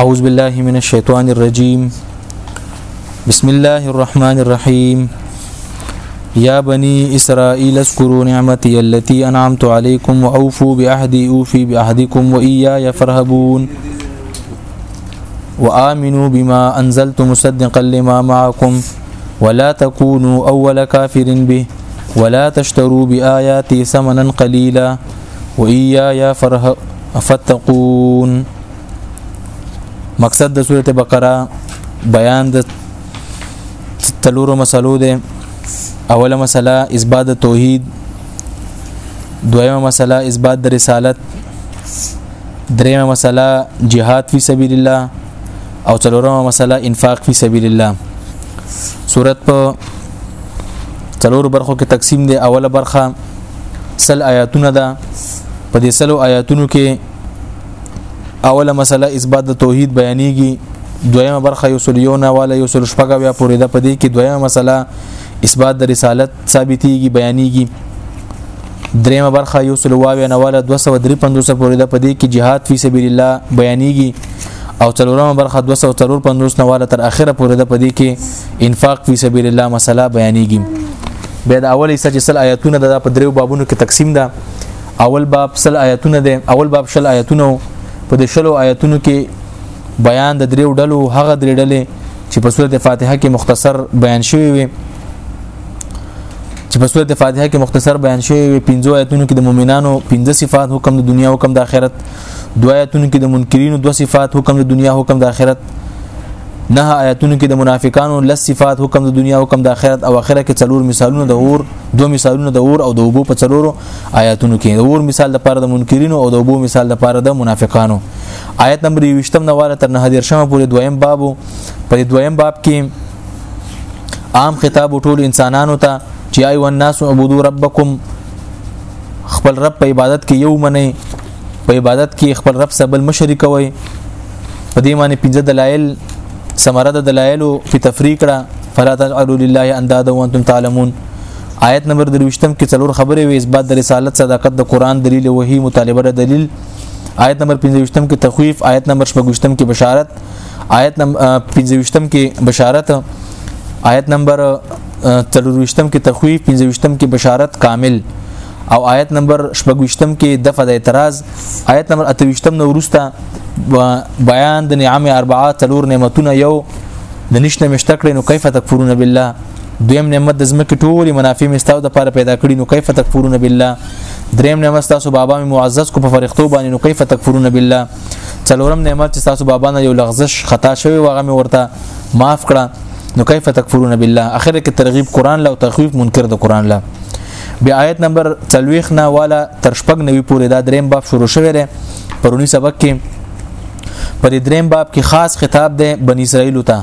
أعوذ بالله من الشيطان الرجيم بسم الله الرحمن الرحيم يا بني إسرائيل اذكروا نعمتي التي أنعمت عليكم وأوفوا بعهدي أوفي بعهدكم وإياي فارهبون وآمنوا بما أنزلت مصدقا لما معكم ولا تكونوا أول كافر به ولا تشتروا بآياتي ثمنا قليلا و ايايا فرح فتقون مقصد د سوره بقره بیان د تلورو مسلو ده اوله مسله اثبات توحید دویمه مسله اثبات د رسالت دریمه مسله جهاد فی سبیل الله او څلورمه مسله انفاق فی سبیل الله صورت په څلور برخو کې تقسیم دی اوله برخه سل آیاتونه ده په دې سلو آیاتونو کې اوله مسله اثبات د توحید بیانېږي دویمه برخه یو سل یو نه والا یو سل شپږه بیا پورې ده په دې کې دویمه مسله اثبات د رسالت ثابتېږي بیانېږي دریمه برخه یو سل واوی نه والا 253 پورې ده په دې کې jihad فی سبیل الله بیانېږي او څلورمه برخه 253 نه والا تر اخره پورې ده په دې کې انفاق فی سبیل الله مسله بیانېږي بیا د اول حصہ چې سل آیاتونه ده په دریو بابونو کې تقسیم ده اول باب سل آیاتونه ده اول باب شل آیاتونه په د شلو آیاتونو کې بیان د دریو ډلو هغه درې ډلې چې په سورته فاتحه کې مختصر بیان شوی وي چې په سورته فاتحه کې مختصر بیان شوی وي پنځو آیاتونو کې د مؤمنانو پنځه صفات حکم د دنیا او حکم د آخرت دوه آیاتونو کې د منکرینو دوه صفات حکم د دنیا حکم د آخرت نه آیاتونو کې د منافقانو لس صفات حکم د دنیا حکم د آخرت او آخرت کې څلور مثالونه د اور دوه مثالونه د اور او د وبو په څلورو آیاتونو کې د اور مثال د پاره د منکرینو او د وبو مثال د پاره د منافقانو آیت نمبر 20 نه واله تر نه دیر شمه پورې دویم باب په دویم باب کې عام خطاب ټول انسانانو ته چې ایو الناس عبدو ربکم خپل رب په عبادت کې یو منئ په عبادت کې خپل رب سره بل مشرک وي په دې معنی پنځه دلایل سمره د دلایل په تفریق را فلا تجعلوا لله اندادا وانتم تعلمون آیت نمبر 23 کې څلور خبرې وي اثبات د رسالت صداقت د قران دلیل وحی مطالبه د دلیل آیت نمبر 25 کې تخویف آیت نمبر 25 کې بشارت آیت نمبر 25 کې بشارت آیت نمبر 23 کې تخویف 25 کې بشارت کامل او آیت نمبر 28م کې دفع د اعتراض آیت نمبر 28م نو ورسته بیان د نعمت اربعه تلور نعمتونه یو د نشنه مشته کړي نو کیف تکفرون بالله دویم نعمت د زمکه ټول منافع مستاو د پاره پیدا کړی نو کیف تکفرون بالله دریم نعمت تاسو بابا می معزز کو په فرښتو باندې نو کیف تکفرون بالله څلورم نعمت تاسو بابا نه یو لغزش خطا شوی وغه می ورته معاف کړه نو کیف تکفرون بالله اخر کې ترغیب قران له تخویف منکر د قران له بیا آیت نمبر 40 نه والا تر شپږ نوي پورې دا دریم باب شروع شوی دی پرونی سبق کې په دې دریم باب کې خاص خطاب دی بنی اسرائیل ته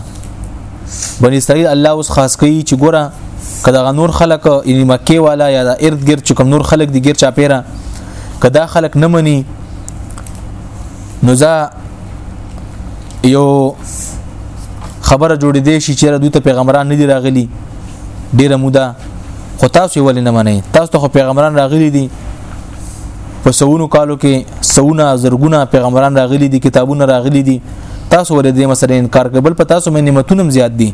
بنی اسرائیل الله اوس خاص کوي چې ګوره کدا غنور خلق یعنی مکه والا یا د ارد گرد چې کوم نور خلق دی گیر چا پیرا کدا خلق نه مني نو ځا یو خبره جوړې دی شي چې دوی ته پیغمبران نه دی راغلي ډیره موده خو تاسو ولې نه منئ تاسو ته خو پیغمبران راغلي دي په سونو کالو کې سونه زرګونه پیغمبران راغلي دي کتابونه راغلي دي تاسو ولې دې مسله انکار کوي بل په تاسو مې نعمتونه زیات دي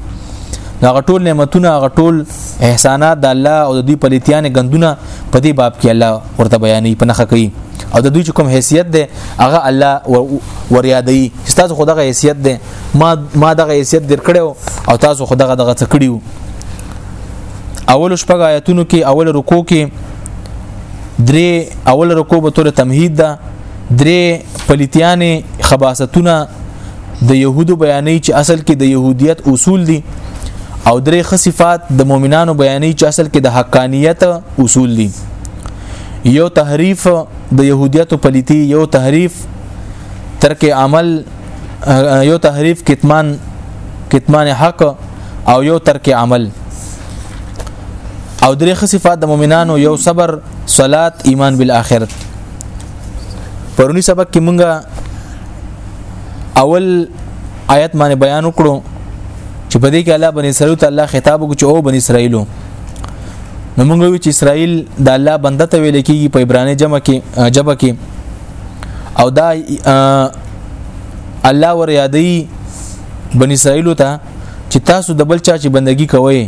هغه ټول نعمتونه هغه ټول احسانات د الله او د دوی پلیتیان غندونه په دې باب کې الله ورته بیانې په نخښه کوي او د دوی کوم حیثیت ده هغه الله ور یادوي چې تاسو خو دغه حیثیت ده ما ما دغه حیثیت درکړو او تاسو خو دغه دغه څه کړیو اول شپږ آیتونو کې اول رکو کې درې اول رکو به تور تمهید ده درې پلیتیانې خباستونه د يهودو بیانې چې اصل کې د يهودیت اصول دي او درې خصفات د مؤمنانو بیانې چې اصل کې د حقانیت اصول دي یو تحریف د يهودیت پلیتی یو تحریف ترک عمل یو تحریف کتمان کتمان حق او یو ترک عمل او درې صفات د مؤمنانو یو صبر صلات ایمان بالآخرت پرونی سبق کې مونږه اول آیت باندې بیان وکړو چې په دې کې الله بنی اسرائیل ته الله خطاب وکړي او بنی اسرائیلو نو موږ وی چې اسرائیل د الله بنده ته ویل کیږي په عبرانی جمع کې جبه کې او دا الله ور یادې بنی اسرائیل ته چې تاسو د بل چا چې بندگی کوئ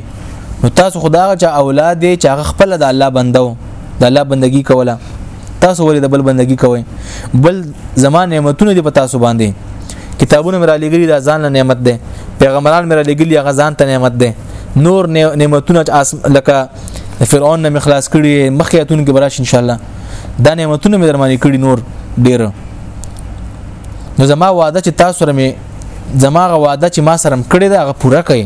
نو تاسو خدای چا اولاد دی چې هغه خپل د الله بندو د الله بندگی کوله تاسو ولې د بل بندگی کوئ بل زمان نعمتونه دي په تاسو باندې کتابونه مرا لګري د ځان له نعمت ده پیغمبران مرا لګري هغه ځان ته نعمت ده نور نعمتونه لکه فرعون نه مخلاص کړي مخیاتون کې براش ان شاء الله دا نعمتونه مې درمانی کړي نور ډیر نو زما وعده چې تاسو سره مې زما غ وعده چې ما سره کړی دا غ پوره کړي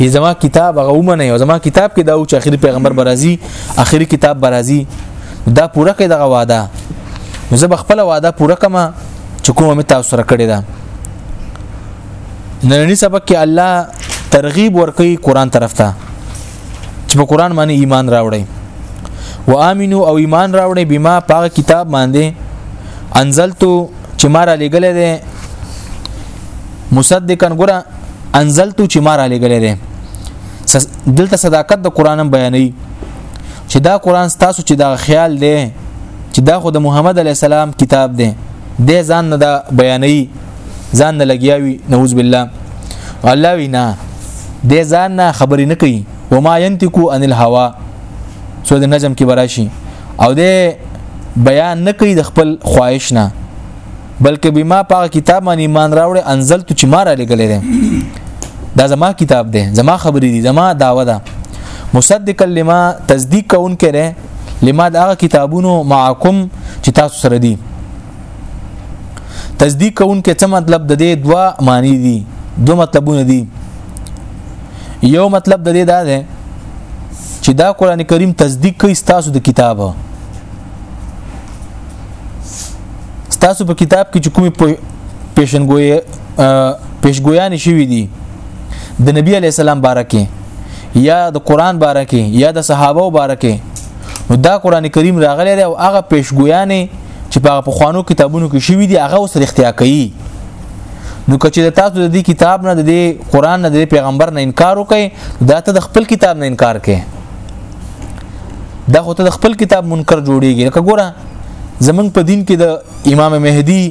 یې زما کتاب هغه ومنه او زما کتاب کې دا او چې اخري پیغمبر برازي اخري کتاب برازي دا پوره کړي دا وعده نو زه خپل وعده پوره کما چې کومه مې تاسو سره کړی دا نننی سبق کې الله ترغیب ورکړي قران طرف ته چې په قران باندې ایمان راوړي وامنو او ایمان راوړي بما پاک کتاب باندې انزلتو چې ما را لګلې ده مصدقا ګره انزلت چې ما را لګلې ده دلته صداقت د قران بیانې چې دا قران تاسو چې دا خیال دی چې دا خو د محمد علی السلام کتاب دی د ځان نه دا بیانې ځان نه لګیاوی نعوذ بالله الله وینا د ځان نه خبرې نه کوي وما ينتقو عن الهوا سو د نجم کې براشي او د بیان نه کوي د خپل خواهش نه بلکې بما په کتاب باندې ایمان راوړې انزل تو چې ما را لګلې ده دا زما کتاب ده زما خبرې دي زما داوا ده مصدق لما تصدیق کون کړي لما دا کتابونو معکم چې تاسو سره دي تصدیق کون کې څه مطلب د دې دوا معنی دي دو مطلبونه دي یو مطلب د دې دا دی چې دا قران کریم تصدیق کوي تاسو د کتاب تاسو په کتاب کې چې کومې پیشنګوي پیشګویان شوې دي د نبی علی السلام بارکه یا د قران بارکه یا د صحابه بارکه نو دا قران کریم راغلی دی او هغه پیشګویان چې په خوانو کتابونو کې شوې دي هغه اوس اختیار کوي نو کچې د تاسو د دې کتاب نه د دې قران نه د دې پیغمبر نه انکار وکړي دا ته د خپل کتاب نه انکار کړي دا خو ته د خپل کتاب منکر جوړیږي لکه ګوره زمنګ په دین کې د امام مهدی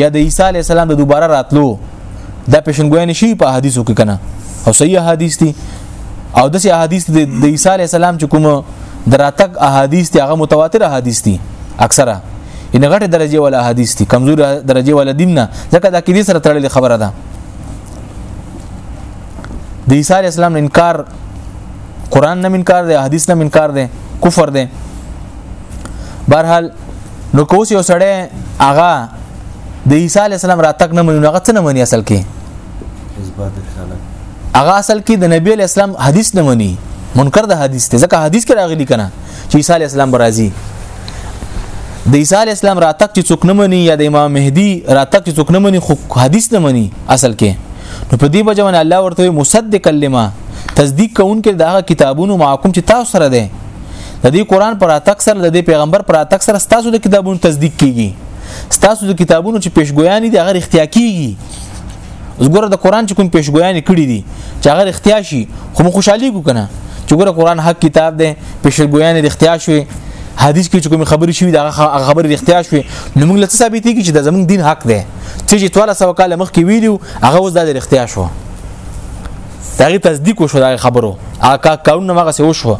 یا د عیسی علی السلام د دوباره راتلو دا پیشنګوی نشي په حدیثو کې کنه او صحیح حدیث دي او د سي احادیث د عیسی علی السلام چې کوم دراتک احادیث ته هغه متواتر احادیث دي اکثره ان غټه درجه ولا احادیث دي کمزور درجه ولا دین نه ځکه دا کې دې سره تړلې خبره ده د عیسی علی السلام انکار قران نه انکار دی حدیث نه انکار دی کفر دی برحال نو کوس یو سړی هغه د عیسی علی السلام راتک نه منو هغه څه نه مني اصل کې اثبات رسالت هغه اصل کې د نبی اسلام حدیث نه مني منکر د حدیث ته ځکه حدیث کې راغلی کنه چې عیسی علی السلام برازي د عیسی علی السلام راتک چې څوک نه مني یا د امام مهدی راتک چې څوک نه مني خو حدیث نه مني اصل کې نو په دې بجو الله ورته مصدق کلمه تصدیق کوونکې د هغه کتابونو محکم چې تاسو سره ده د دې قران پر اتک سره د دې پیغمبر پر اتک سره تاسو د کتابونو تصدیق کیږي تاسو د کتابونو چې پیشګویان دي هغه اختیا کیږي زګوره د قران چې کوم پیشګویان کړی دي چې هغه اختیا شي خو موږ خوشحالي کو کنه چې ګوره قران حق کتاب دی پیشګویان اختیا شوي حدیث کې چې کوم خبرې شوې دا خبرې اختیا شوې نو موږ لته ثابت کیږي چې د زمونږ دین حق دی چې تواله سو کال مخکې ویلو هغه اوس د اختیا شو دغه تصدیق وشو دا خبرو اکا کارون مغه سه وشو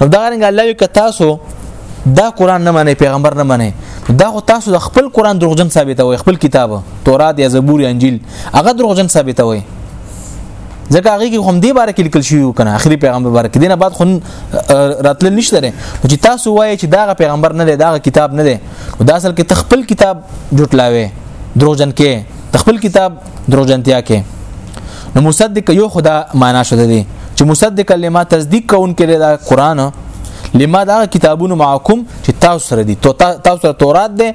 نو دا رنګ الله یو کتاسو دا قران نه منې پیغمبر نه منې دا خو تاسو د خپل قران دروغجن ثابتوي خپل کتاب تورات یا زبور یا انجیل هغه دروغجن ثابتوي ځکه هغه کې هم دې باره کې لیکل شوی کنه اخري پیغمبر باره کې دینه بعد خو راتل نشته لري چې تاسو وایي چې دا پیغمبر نه دی دا کتاب نه دی دا اصل کې تخپل کتاب جوړلاوي دروژن کې تخپل کتاب دروژنتیا کې نو مصدق یو خدا معنا شته دی چې مصدق لما تصدیق کون کې دا قران لما دا کتابونو معکم چې تاسو سره دي تاسو سره تورات ده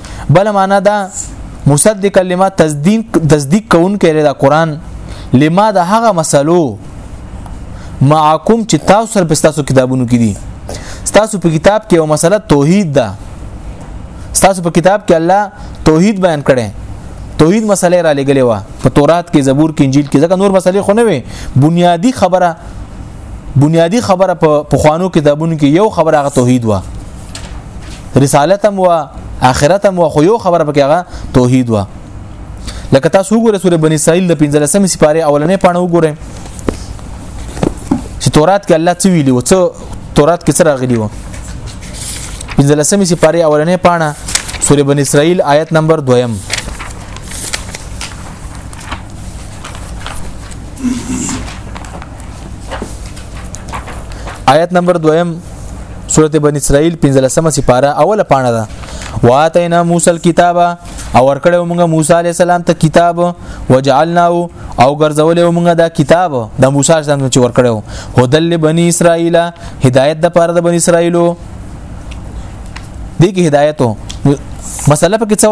بل معنا دا مصدق لما تصدیق تصدیق کون کړي دا قران لما د هغه مسلو معکم چې تاسو سره په تاسو کتابونو کې دي تاسو په کتاب کې یو مسله توحید ده تاسو په کتاب کې الله توحید بیان کړي توحید مسله را لګلې و په تورات کې زبور کې انجیل کې ځکه نور مسلې خو نه وي بنیادی خبره بنیادی خبره په خوانو کتابونو کې یو خبره غو توحید و رسالت هم وا اخرت هم وا خو یو خبره پکې هغه توحید وا لکه تاسو وګورئ سورې بنی اسرائیل د 15 سپاره اولنې پاڼه وګورئ چې تورات کې الله څه ویلي و څه تورات کې څه راغلی و 15 سپاره اولنې پاڼه سورې بنی اسرائیل آیت نمبر 2 Mm-hmm. آیت نمبر 2 سورته بنی اسرائیل 15 سپاره اوله پاڼه ده واتینا موسی الكتاب او ورکړو موږ موسی علی السلام ته کتاب وجعلناه او ګرځولې موږ دا کتاب د موسی علی السلام چې ورکړو هدل بنی اسرائیل هدایت د پاره د بنی اسرائیلو دغه هدایتو مسله پکې څه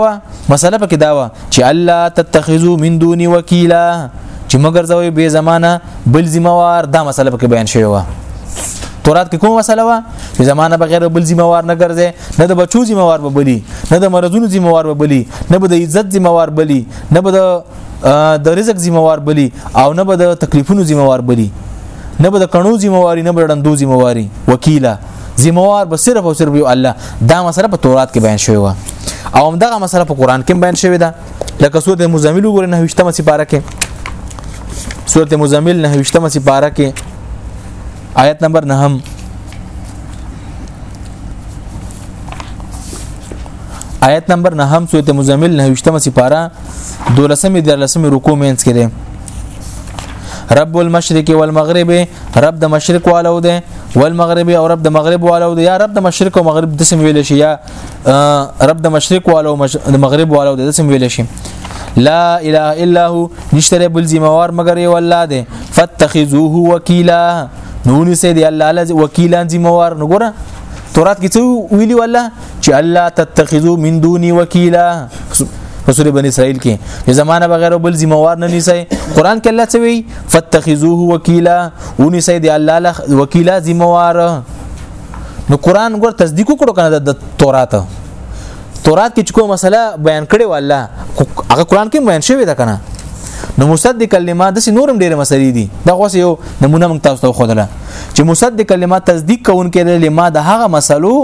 مسله پکې دا و چې الله تتخذو من دون وکیلا چې مگر زوی به زمانہ بل ذمہوار دا مسله پکې بیان شوی و تورات کې کوم مسله و چې زمانہ بغیر بل ذمہوار نه ګرځي نه د بچو ذمہوار به بلی نه د مرزونو ذمہوار به بلی نه به د عزت ذمہوار بلی نه به د رزق ذمہوار بلی او نه به د تکلیفونو ذمہوار بلی نه به د کڼو ذمہواری نه به ډندو ذمہواری وکیلا ذمہوار به صرف او صرف یو الله دا مسله په تورات کې بیان شوی و او همدغه مسله په قران کې بیان شوی ده لکه سورته مزمل وګورئ نه وشتمه سپاره کې سورته مزمل نه وشتمه سپاره کې آیت نمبر 9 آیت نمبر 9 سورته مزمل نه وشتمه سپاره دولسمه درلسمه رکوع مینس کړي رب المشرق والمغرب رب د مشرق والو دی والمغرب او رب د مغرب والو دی یا رب د مشرق او مغرب د سم ویل شي یا رب د مشرق والو د مغرب والو د سم ویل شي لا اله الا هو نشتره بل زموار مگر یو الله دی فاتخذوه وکیلا نو نسې دی الله لز وکیلان زموار نو ګره تورات کې څه ویلی والله چې الله تتخذو من دوني وکیلا په سورې بنی اسرائیل کې زمانہ بغیر بل ذمہوار نه نیسي قران کې الله څه وی فتخذوه وکیلا ونیسي دی الله له وکیلا ذمہوار نو قران ګور تصدیق وکړو کنه د تورات تورات کې کوم مسله بیان کړي والله هغه قران کې بیان شوی دا کنه نو مصدق کلمات د نورم ډیره مسلې دي دا غوسه یو نمونه موږ تاسو ته خو دله چې مصدق لما تصدیق کوونکې دی لما د هغه مسلو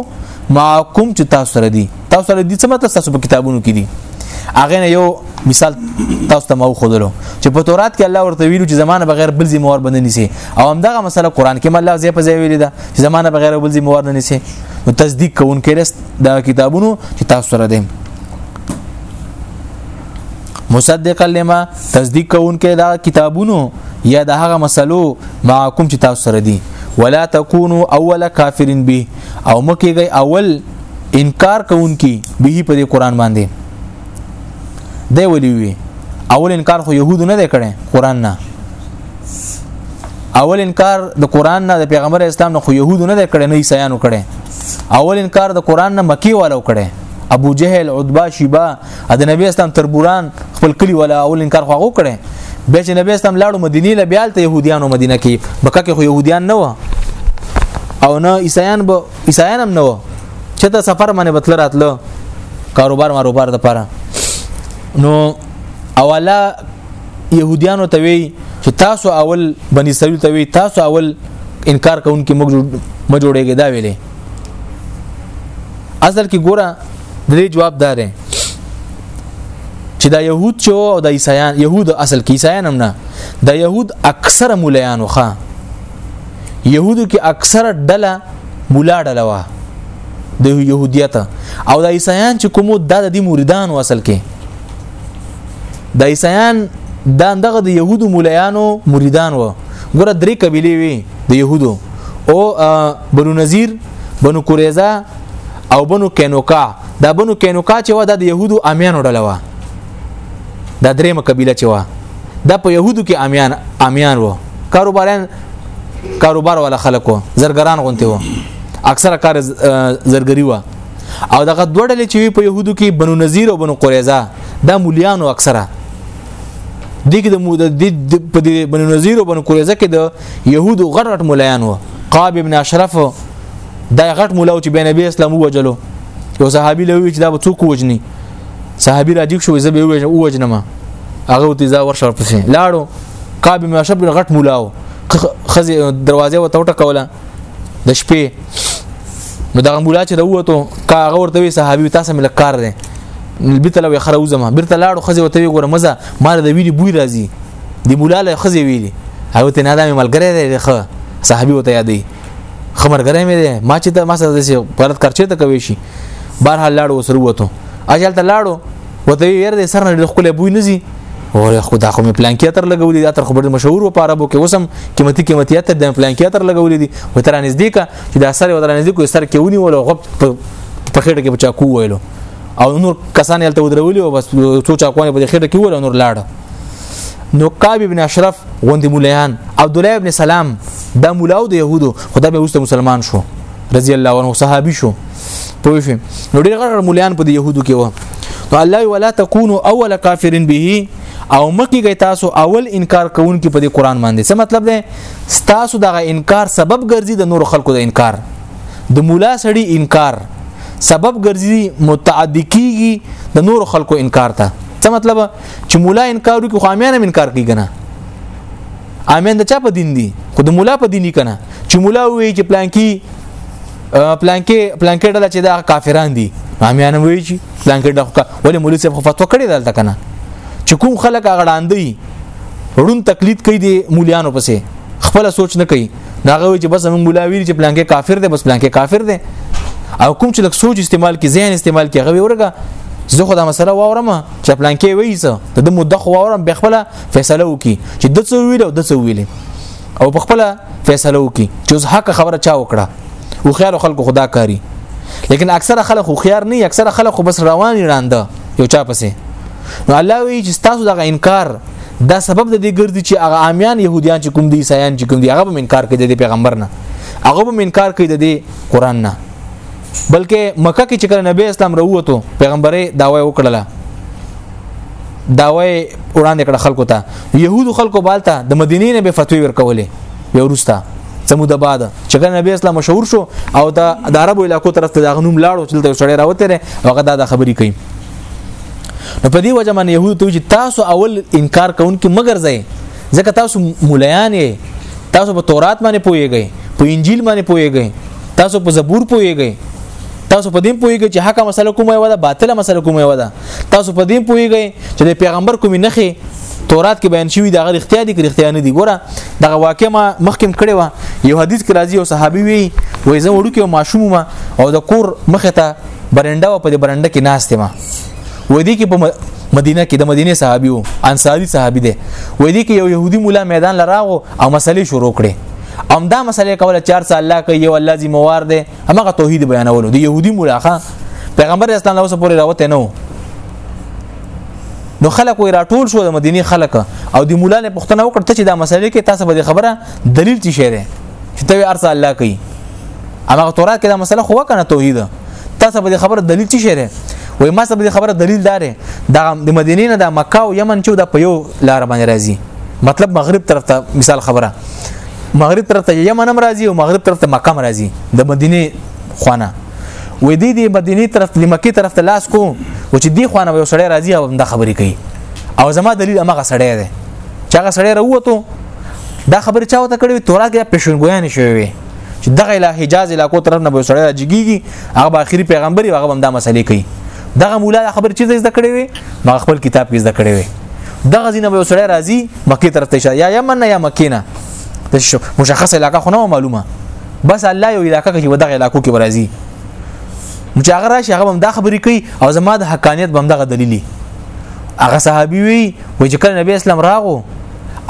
معکم چې تاسو سره دي تاسو سره دي څه مطلب تاسو په کتابونو کې دي هغه نه یو مثال تاسو ته مو خودلو چې په تورات کې الله ورته ویلو چې زمانه بغیر بل ذمہ وار بننی سي او همدغه مسله قران کې الله زې په ځای ویل ده چې زمانه بغیر بل ذمہ وار نه نسی نو تصدیق کوونکې دا کتابونو چې تاسو سره دي مصدقا لما تصدیق کوونکې دا کتابونو یا د هغه مسلو معکم چې تاسو سره دي ولا تکونو اول کافرین به او مکیږي اول انکار کوونکی به په دې قران باندې دی ولي وي اول انکار خو يهود نه دی کړي قران نه اول انکار د قران نه د پیغمبر اسلام نه خو يهود نه دی کړي نه عیسایانو کړي اول انکار د قران نه مکی والو کړي ابو جهل عتبه شیبه ا د نبی اسلام تر بوران خپل کلی ولا اول انکار خو وکړي به چې نبی اسلام لاړو مدینه له بیال ته يهوديانو مدینه کې بکه کې خو يهوديان نه و او نه عیسایان به عیسایان هم نه و چې دا سفر باندې بتل راتله کاروبار ماروبار د پاره نو اولا يهوديانو ته وی چې تاسو اول بني اسرائیل ته وی تاسو اول انکار کوونکې موږ جوړېږي دا ویلې اصل کې ګوره د دې جواب دا دی چې دا يهود چې او د عیسایان يهود اصل کې عیسایان هم نه د يهود اکثره مولایان وخه يهودو کې اکثره ډله مولا ډله وه د يهودیت او د عیسایان چې کومو د دې مریدان اصل کې د عیسایان دا دغه د يهودو مولایانو مریدان و ګوره درې قبيله وي د يهودو او بنو نذیر بنو قریظه او بنو کینوکا دا بنو کینوکا چې و د يهودو امیانو ډله و دا درېمه قبيله چې و دا په يهودو کې امیان امیان و کاروباران کاروبار ولا خلکو زرګران غونته و اکثره کار زرګری و او دغه دوه ډلې چې په يهودو کې بنو نذیر او بنو قریظه دا مولیانو اکثره دغه د مود د په دې بنو نذیر او بنو قریظه کې د يهودو غټ غټ مولایان و قاب ابن اشرف دا غټ مولا چې بین نبی اسلام وجلو یو صحابي لوي چې دا به څوک وجني صحابي راجیک شو زه به وجنه وجنم هغه ته ځا ورشر پسې لاړو قاب ما شب غټ مولا و خزي دروازه و توټه کوله د شپې نو دا مولا چې وروته کا هغه ورته صحابي تاسو مل کار دی بیت لو خرو زما بیرته لاړو خزي وته وی ګوره مزه مار د ویلي بوی راځي دی مولا له خزي ویلي هغه ته نه دا ملګری دی ښه صحابي وته یادې خبرګره مې ده ما چې ته ما سره دې پرد کرچې ته کوي شي بهر حال لاړو سره وته اجل ته لاړو وته ير دې سر نه خپل بوی نزي او خدا خو مې پلان کې اتر لګولې دي اتر خبر مشهور و پاره بو کې وسم قیمتي قیمتي اتر د پلان کې اتر لګولې دي و تر نږدې کا چې دا سر و تر نږدې کو سر کې ونی ول غب په خېټه کې بچا کو ویلو او نور کسان یلته ودرولي او بس څو چاکوانه په خېټه کې ول نور لاړ نو قاب ابن اشرف غوندي مولایان عبد الله ابن سلام دا مولاو د يهودو خدای به اوس مسلمان شو رضی الله عنه صحابي شو پوه شو نو ډېر غره مولایان په يهودو کې و نو الله ولا تکونو اول کافرن به او مکی گئی تاسو اول انکار کوون کې په دې قران باندې څه مطلب دی تاسو دغه انکار سبب ګرځي د نور خلکو د انکار د مولا سړی انکار سبب ګرځي متعدی کیږي د نور خلکو انکار ته څه مطلب چې مولا انکار وکړي خو امیان هم انکار کوي کنه امیان د چا په دین دي خو د مولا په دین دي کنه چې مولا وایي چې پلانکی پلانکی پلانکی ډله چې دا کافران دي امیان وایي چې پلانکی ډله ولې مولوی صاحب خو فتوا کړې دلته کنه چې کوم خلک غړاندي ړون تقلید کوي د مولیانو پسې خپل سوچ نه کوي ناغه وي چې بس موږ مولا ویل چې پلانکی کافر دی بس پلانکی کافر دی او کوم چې لک سوچ استعمال کی ذهن استعمال کی هغه ورګه زه خو دا مسله واورم چې پلان کې وایي څه د د مده خو اورم به خپل فیصله وکي چې د څه ویل او د څه ویل او په خپل فیصله وکي چې اوس حق خبره چا وکړه او خیال خلکو خدا کاری لیکن اکثر خلک خو خيار نه اکثر خلک خو بس روان راند یو چا پسې نو الله وی چې تاسو دغه انکار دا سبب د دې ګرځي چې هغه عامیان يهوديان چې کوم دي عیسایان چې کوم دي هغه به انکار کوي د پیغمبر نه هغه به انکار کوي د قران نه بلکې مکه کې چې کله نبی اسلام وروته پیغمبري داوی وکړله داوی وړاندې کړ خلکو ته يهودو خلکو بالته د مدینې نه به فتوی ورکولې یو روستا سمود آباد چې کله نبی اسلام مشهور شو او د عربو علاقو طرف ته د غنوم لاړو چې دلته سړی راوته نه هغه دا خبرې کوي نو په دې وجه باندې يهودو ته چې تاسو اول انکار کوونکې مگر ځای ځکه تاسو مولایان تاسو په تورات باندې پويږئ په انجیل باندې پويږئ تاسو په زبور پويږئ تاسو په دې پويږئ چې حق مسله کومه ودا باطله مسله کومه ودا تاسو په دې پويږئ چې د پیغمبر کومې نخې تورات کې بیان شوی دا غیر اختیار دي کې اختیار نه دي ګوره دغه واقع ما مخکم کړی و یو حدیث کې راځي او صحابي وی وای زه وړو کې ماشوم ما او د کور مخه ته برنده و په دې برنده کې ناشته ما و دې کې په مدینه کې د مدینه صحابي وو انصاری صحابي دی و دې کې یو يهودي مولا میدان لراغو او مسلې شروع کړې ام دا مسله کوله چار سال الله کوي یو الله ذمہ وار دی همغه توحید بیانولو دی يهودي ملاخه پیغمبر اسلام له اوسه پورې راوته نو نو خلک وی راټول شو د مدینه خلک او د مولا نه پښتنه وکړه ته چې دا مسله کې تاسو به خبره دلیل چی شری چې ته ارسه الله کوي هغه تورات کې دا مسله خو کنه توحید تاسو به خبره دلیل چی شری وای ما سبب خبره دلیل داره د مدینه نه د مکه او یمن چې د په یو لار باندې راځي مطلب مغرب طرف ته مثال خبره مغرب طرف ته یمن هم راځي او مغرب طرف ته مکه هم راځي د مدینه خوانه و دې دې مدینه طرف د مکه طرف ته لاس کو و چې دې خوانه یو سړی راځي او د خبرې کوي او زما دلیل هغه سړی دی چې هغه سړی راووتو دا خبرې چا وته کړې تورات کې پېښنګویا نشوي وي چې دغه له حجاز علاقو طرف نه به سړی راځيږي هغه اخري پیغمبري هغه هم دا مسلې کوي دغه مولا خبر چیز زده کړې وي ما خپل کتاب کې زده کړې وي دغه ځینې به سړی راځي مکه طرف ته شه یا یمن نه یا مکه نه مشخصه علاقه خو نه معلومه بس الله یو علاقه کې ودغه علاقو کې راځي چې هغه راشي هغه هم دا خبرې کوي او زما د حقانیت بم دغه دلیلی هغه صحابي وي و چې کله نبی اسلام راغو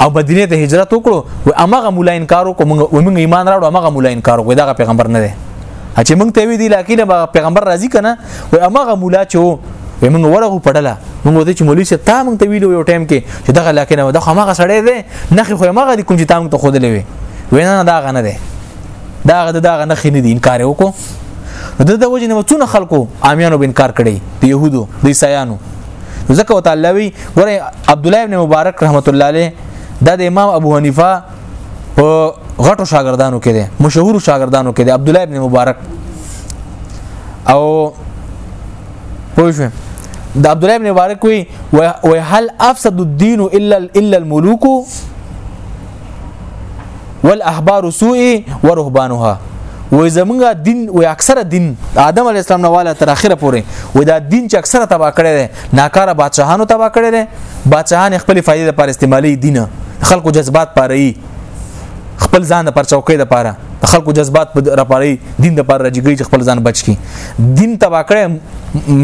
او بدینه ته هجرت وکړو و امغه مولا انکار وکړو موږ ایمان راوړو امغه مولا انکار وکړو دا پیغمبر نه دی چې موږ ته وی دی لکه پیغمبر راضی کنه وای امغه مولا چې وو موږ ورغو پړله موږ د چې مولوی صاحب تا موږ ته ویلو یو ټایم کې چې دغه لاکه نه دغه ماغه سړی دی نه خو ماغه د کوم چې تا موږ ته خود لوي وینا دا غنه دی دا غد دا غنه خې نه دی انکار وکړو د د وجه نه څونه خلکو عامیانو انکار کړي د يهودو د عیسایانو ځکه وتعالوی ګوره عبد الله ابن مبارک رحمت الله علیه د امام ابو حنیفه په غټو شاګردانو کې دی مشهور شاګردانو کې دی عبد الله ابن مبارک او پوه شو د عبد الله ابن مبارک وی وی هل افسد الدين الا الا الملوك والاحبار سوء ورهبانها وې زمونږه دین وې اکثره دین آدم علی السلام نه والا تر اخره پورې وې دا دین چې اکثره تبا کړی دی ناکاره بادشاهانو تبا کړی دی بادشاهان خپل فائدې لپاره استعمالي دینه خلکو جذبات پاري خپل ځان د پرچوکۍ د پاره د خلکو جذبات په رپاري دین د پاره راځي چې خپل ځان بچ کی دین تبا کړي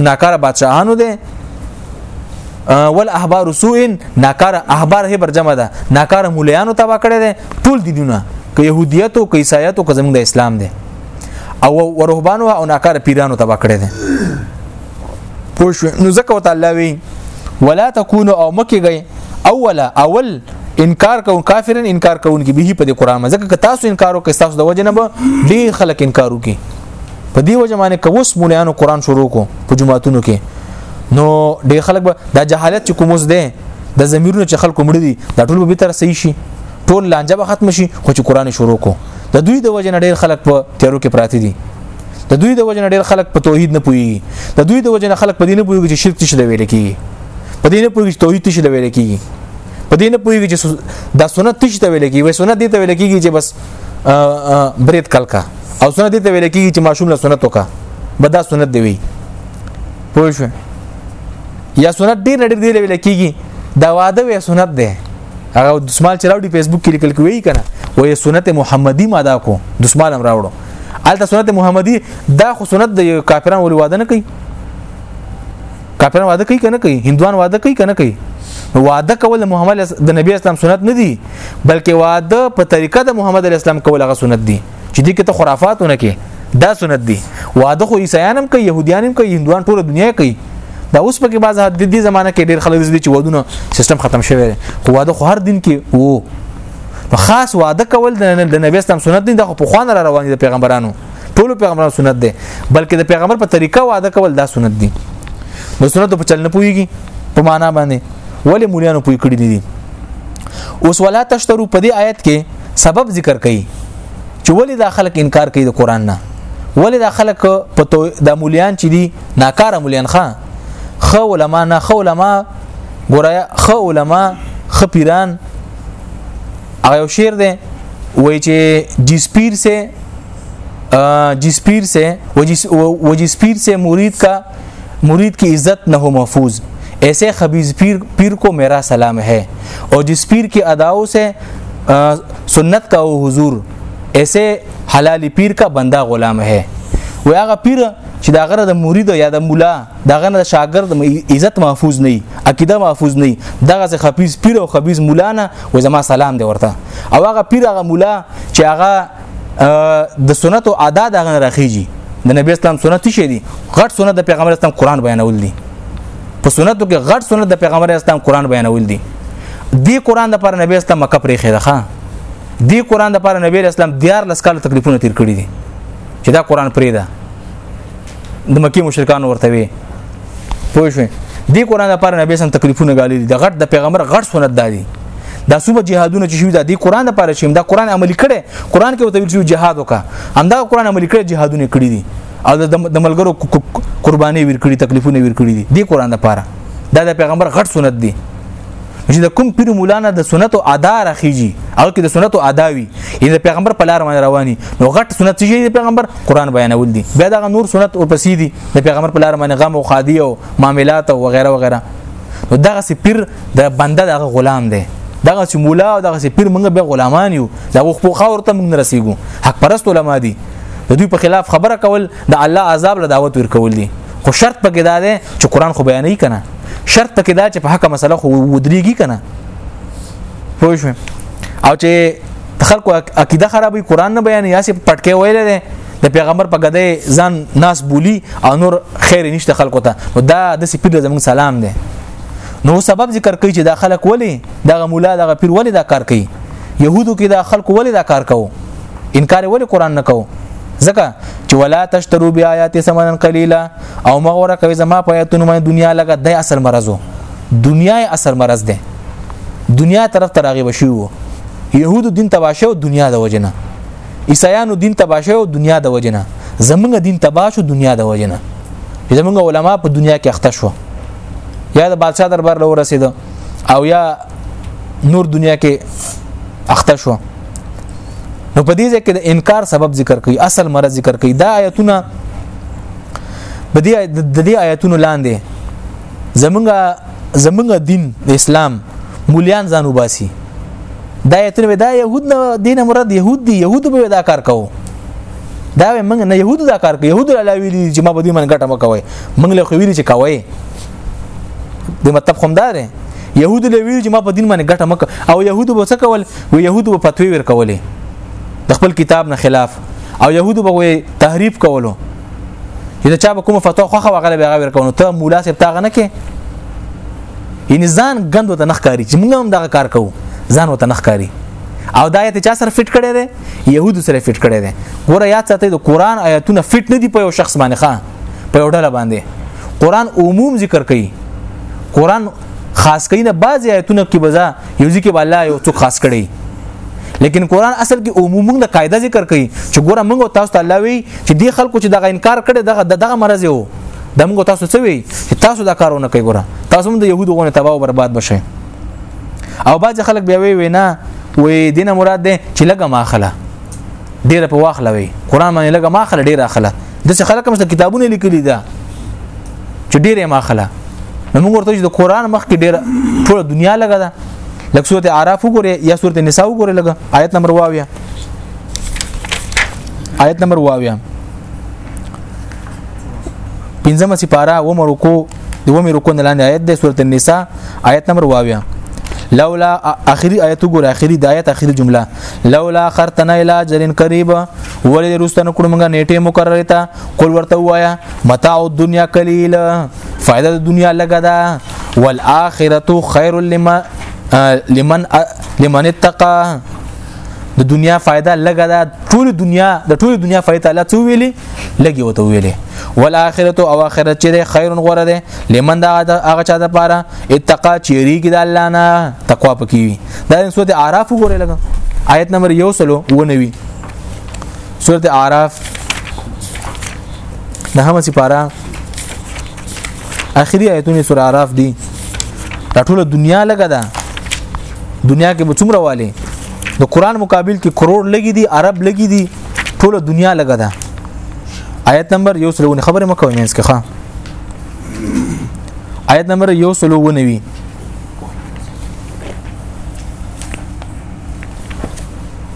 ناکاره بادشاهانو دي ول احبار سوء ناکاره احبار هبر جمع ده ناکاره مولایانو تبا کړي دي ټول دینونه که يهودیت او که عیسایت او که زموږ د اسلام دي او ورهبانو او ناکاره پیرانو تبا کړي دي پوه شو نو ځکه وته الله وی ولا تکونو او مکه گئی اوله اول انکار کوم کافرن انکار کوم کې به په دې قران مزه که تاسو انکار وکړئ تاسو د وجه نه به ډېر خلک انکار وکړي په دې وجه باندې کوس مولانو قران شروع کو په جمعاتونو کې نو ډېر خلک به د جهالت چې کوموس ده د زمیرونو چې خلکو مړ دي دا ټول به تر صحیح شي ټول لانجه به ختم شي خو چې قران شروع کو د دوی د وجه نه ډېر خلک په تیارو کې پراته دي د دوی د وجنه ډېر خلک په توحید نه پوي د دوی د وجنه خلک په دې نه پوي چې شرک څه دی ویل کیږي په دې نه پوي چې توحید څه دی ویل کیږي په دې نه پوي چې دا سنت څه دی ویل کیږي وې سنت دې ته ویل کیږي چې بس برید کلکا او سنت دې ته ویل کیږي چې ماشوم له سنت وکا بدا سنت دی وی پوه شو یا سنت ډېر ډېر دی ویل کیږي دا واده وې سنت دی هغه دسمال چې راوړي فیسبوک کې لیکل کوي کنه وې سنت محمدي ماده کو دسمال هم راوړو الته سنت محمدي دا خو سنت د کافرانو ولې واده نه کوي کافرانو واده کوي کنه کوي هندوان واده کوي کنه کوي واده کول د محمد د نبی اسلام سنت نه دي بلکې واده په طریقه د محمد اسلام کول هغه سنت دي چې دې کې ته خرافاتونه کې دا سنت دي واده خو عیسایان هم کوي يهوديان هم کوي هندوان ټول دنیا کوي دا اوس پکې بعض د دې زمانہ کې ډېر خلک دي چې ودونه سیستم ختم شوی دی خو واده خو هر دین کې وو نو خاص واده کول د نبی اسلام سنت نه د پخوان را روان دي پیغمبرانو ټول پیغمبرانو سنت دي بلکې د پیغمبر په طریقه واده کول دا سنت دي نو سنت په چل نه پويږي په معنا باندې ولې مولانو پوي کړی دي اوس ولا تشترو په دې آیت کې سبب ذکر کړي چې ولې دا خلک انکار کوي د قران نه ولې دا خلک په د مولان چې دي ناکاره مولان خان خو علما نه خو علما ګوره خو علما خپیران هغه یو شعر دی وای چې جس پیر سے جس پیر سے و جس و جس پیر سے مرید کا مرید کی عزت نہ ہو محفوظ ایسے خبیز پیر پیر کو میرا سلام ہے اور جس پیر کی اداؤں سے سنت کا وہ حضور ایسے حلال پیر کا بندہ غلام ہے و هغه پیر چې دا غره د مرید یا د مولا دغه نه شاګرد عزت محفوظ نه عقیده محفوظ نه دغه څه خبيز پیر او خبيز مولا نه و زما سلام دی ورته او هغه پیر هغه مولا چې هغه د سنت او ادا دغه راخیږي د نبی اسلام سنت شي دي غټ سنت د پیغمبر اسلام قران بیانول دي په سنتو کې غټ سنت د پیغمبر اسلام قران بیانول دي دی قران د پر نبی اسلام مکه پرې خېده ښا دی قران د پر نبی اسلام دیار لسکاله تکلیفونه تیر کړی دي چې دا قران پرې ده د مکی مشرکان ورته وي پوه شو دی قران لپاره نبی سم تکلیفونه غالي دي د غټ د پیغمبر غټ سنت دادي دا صوبه جهادونه چې شوی دا دی قران لپاره چې دا قران عملی کړي قران کې وته ویل شو جهاد وکا همدا قران عملی کړي جهادونه کړی دي او د ملګرو قرباني ورکړي تکلیفونه ورکړي دي دی قران لپاره دا د پیغمبر غټ سنت دي نو چې د کوم پیر مولا نه د سنت او ادا راخیږي او کې د سنت او ادا وي یعنی د پیغمبر په لار باندې رواني نو غټ سنت چې د پیغمبر قران بیانول دي بیا دا نور سنت او پسې دي د پیغمبر په لار باندې غم او خادي او معاملات او وغیرہ وغیرہ نو دغه سي پیر د بنده دغه غلام دی دغه سي مولا او دغه سي پیر موږ به غلامان یو دغه خو خاور ته موږ رسیږو حق پرست علما دي د دوی په خلاف خبره کول د الله عذاب له دعوت ورکول دي خو شرط پکې دا دی چې قران خو بیانې کنه شرط پکې دا چې په حق مسله خو ودرېږي کنه پوه شو او چې خلکو عقیده خرابوي قران نه بیان یا سي پټکې ویل دي د پیغمبر په غده ځان ناس بولی او نور خیر نشته خلکو ته دا د سپیر زمون سلام دی نو سبب ذکر کوي چې دا خلک ولی دغه مولا دغه پیر ولی دا کار کوي يهودو کې دا خلک ولی دا کار کوي انکار ولی قران نه کوي ځکه چې ولا تشترو بیاات ثمنن قلیلا او مغوره کوي زما په آیتونو باندې دنیا لګه د اصل مرزو دنیا اصل مرز ده دنیا طرف ته راغي بشو يهودو دین تباشو دنیا د وجنه عیسایانو دین تباشو دنیا د وجنه زمونږ دین تباشو دنیا د وجنه زمونږ علما په دنیا کې اخته شو یا د بادشاہ دربار له ورسید او یا نور دنیا کې اخته شو نو په دې ځکه د انکار سبب ذکر کوي اصل مرز ذکر کوي دا آیتونه په دې د دې آیتونو لاندې زمونږه زمونږه دین د اسلام مولیان ځان وباسي دا آیتونه دا يهود نه دین مراد يهود دي يهود به دا کار کوو دا موږ نه يهود دا کار کوي يهود الله ویلي چې ما به دې من ګټه مکوي موږ له خویلي چې کوي د مطلب کوم دار يهود له ویلي چې ما په دین باندې ګټه مک او يهود به څه کول و يهود به فتوی ور کولې د خپل کتاب نه خلاف او يهودو به تحریف کولو یله چا به کوم فتوا خو خو غلبه هغه ورکونه ته مولا صاحب تاغه نه کې یعنی ځان غندو ته نخکاری چې موږ هم دغه کار کوو ځان وته نخکاری او دا آیت چا سره فټ کړي دي يهودو سره فټ کړي دي ګوره یاد ساتي د قران آیتونه فټ نه دي په یو شخص باندې ښا په یو ډله باندې قران عموم ذکر کوي قران خاص کړي نه بعض آیتونه کې بزا یو ځکه الله یو څوک خاص کړي لیکن قران اصل کې عموما د قاعده ذکر کوي چې ګوره موږ تاسو ته الله وی چې دی خلکو چې دغه انکار کړي دغه دغه مرز یو د موږ تاسو څه وی چې تاسو دا کارونه کوي ګوره تاسو هم د يهودو غونه تباہ او برباد بشئ او باز خلک بیا وی وینا وې دینه مراد ده چې لګه ماخله ډیره په واخلوي قران باندې لګه ماخله ډیره اخله د څه خلک هم کتابونه لیکلي ده چې ډېر ما خلا نو موږ ورته د قران مخ کې ډېر ټول دنیا لګا ده لکه سورته اعراف وګوره یا سورته نساء وګوره لګا آیت نمبر واویا آیت نمبر واویا پنځمه سپاره و مرکو د و مرکو نه لاندې آیت ده سورته النساء آیت نمبر واویا لولا اخری آیت وګوره اخری د آیت اخری جمله لولا خرتنا الی اجل قریب ولې د روسته نکړو موږ نیټه مقرره تا قول ورته وایا متاع الدنیا قلیل فائدہ د دنیا لګا دا والآخرته خیر لما لمن لمن اتقى د دنیا فائدہ لګا دا ټول دنیا د ټول دنیا فائدہ لا څو ویلې لګي وته ویلې والآخرته او آخرت چې خیر غوره ده لمن دا هغه چا د پاره اتقا چیرې کې د الله نه تقوا پکې وي دا سورته اعراف وګوره لګا آیت نمبر 1 سلو ونوي سورت اعراف نهمه سپاره اخري آیتونه سورت اعراف دي دا ټول دنیا لګه ده دنیا کې به څومره والي د قران مقابل کې کروڑ لګي دي عرب لګي دي ټول دنیا لګه ده آیت نمبر یو سلو خبره مکو مینس کې ښا آیت نمبر یو سلو ونوي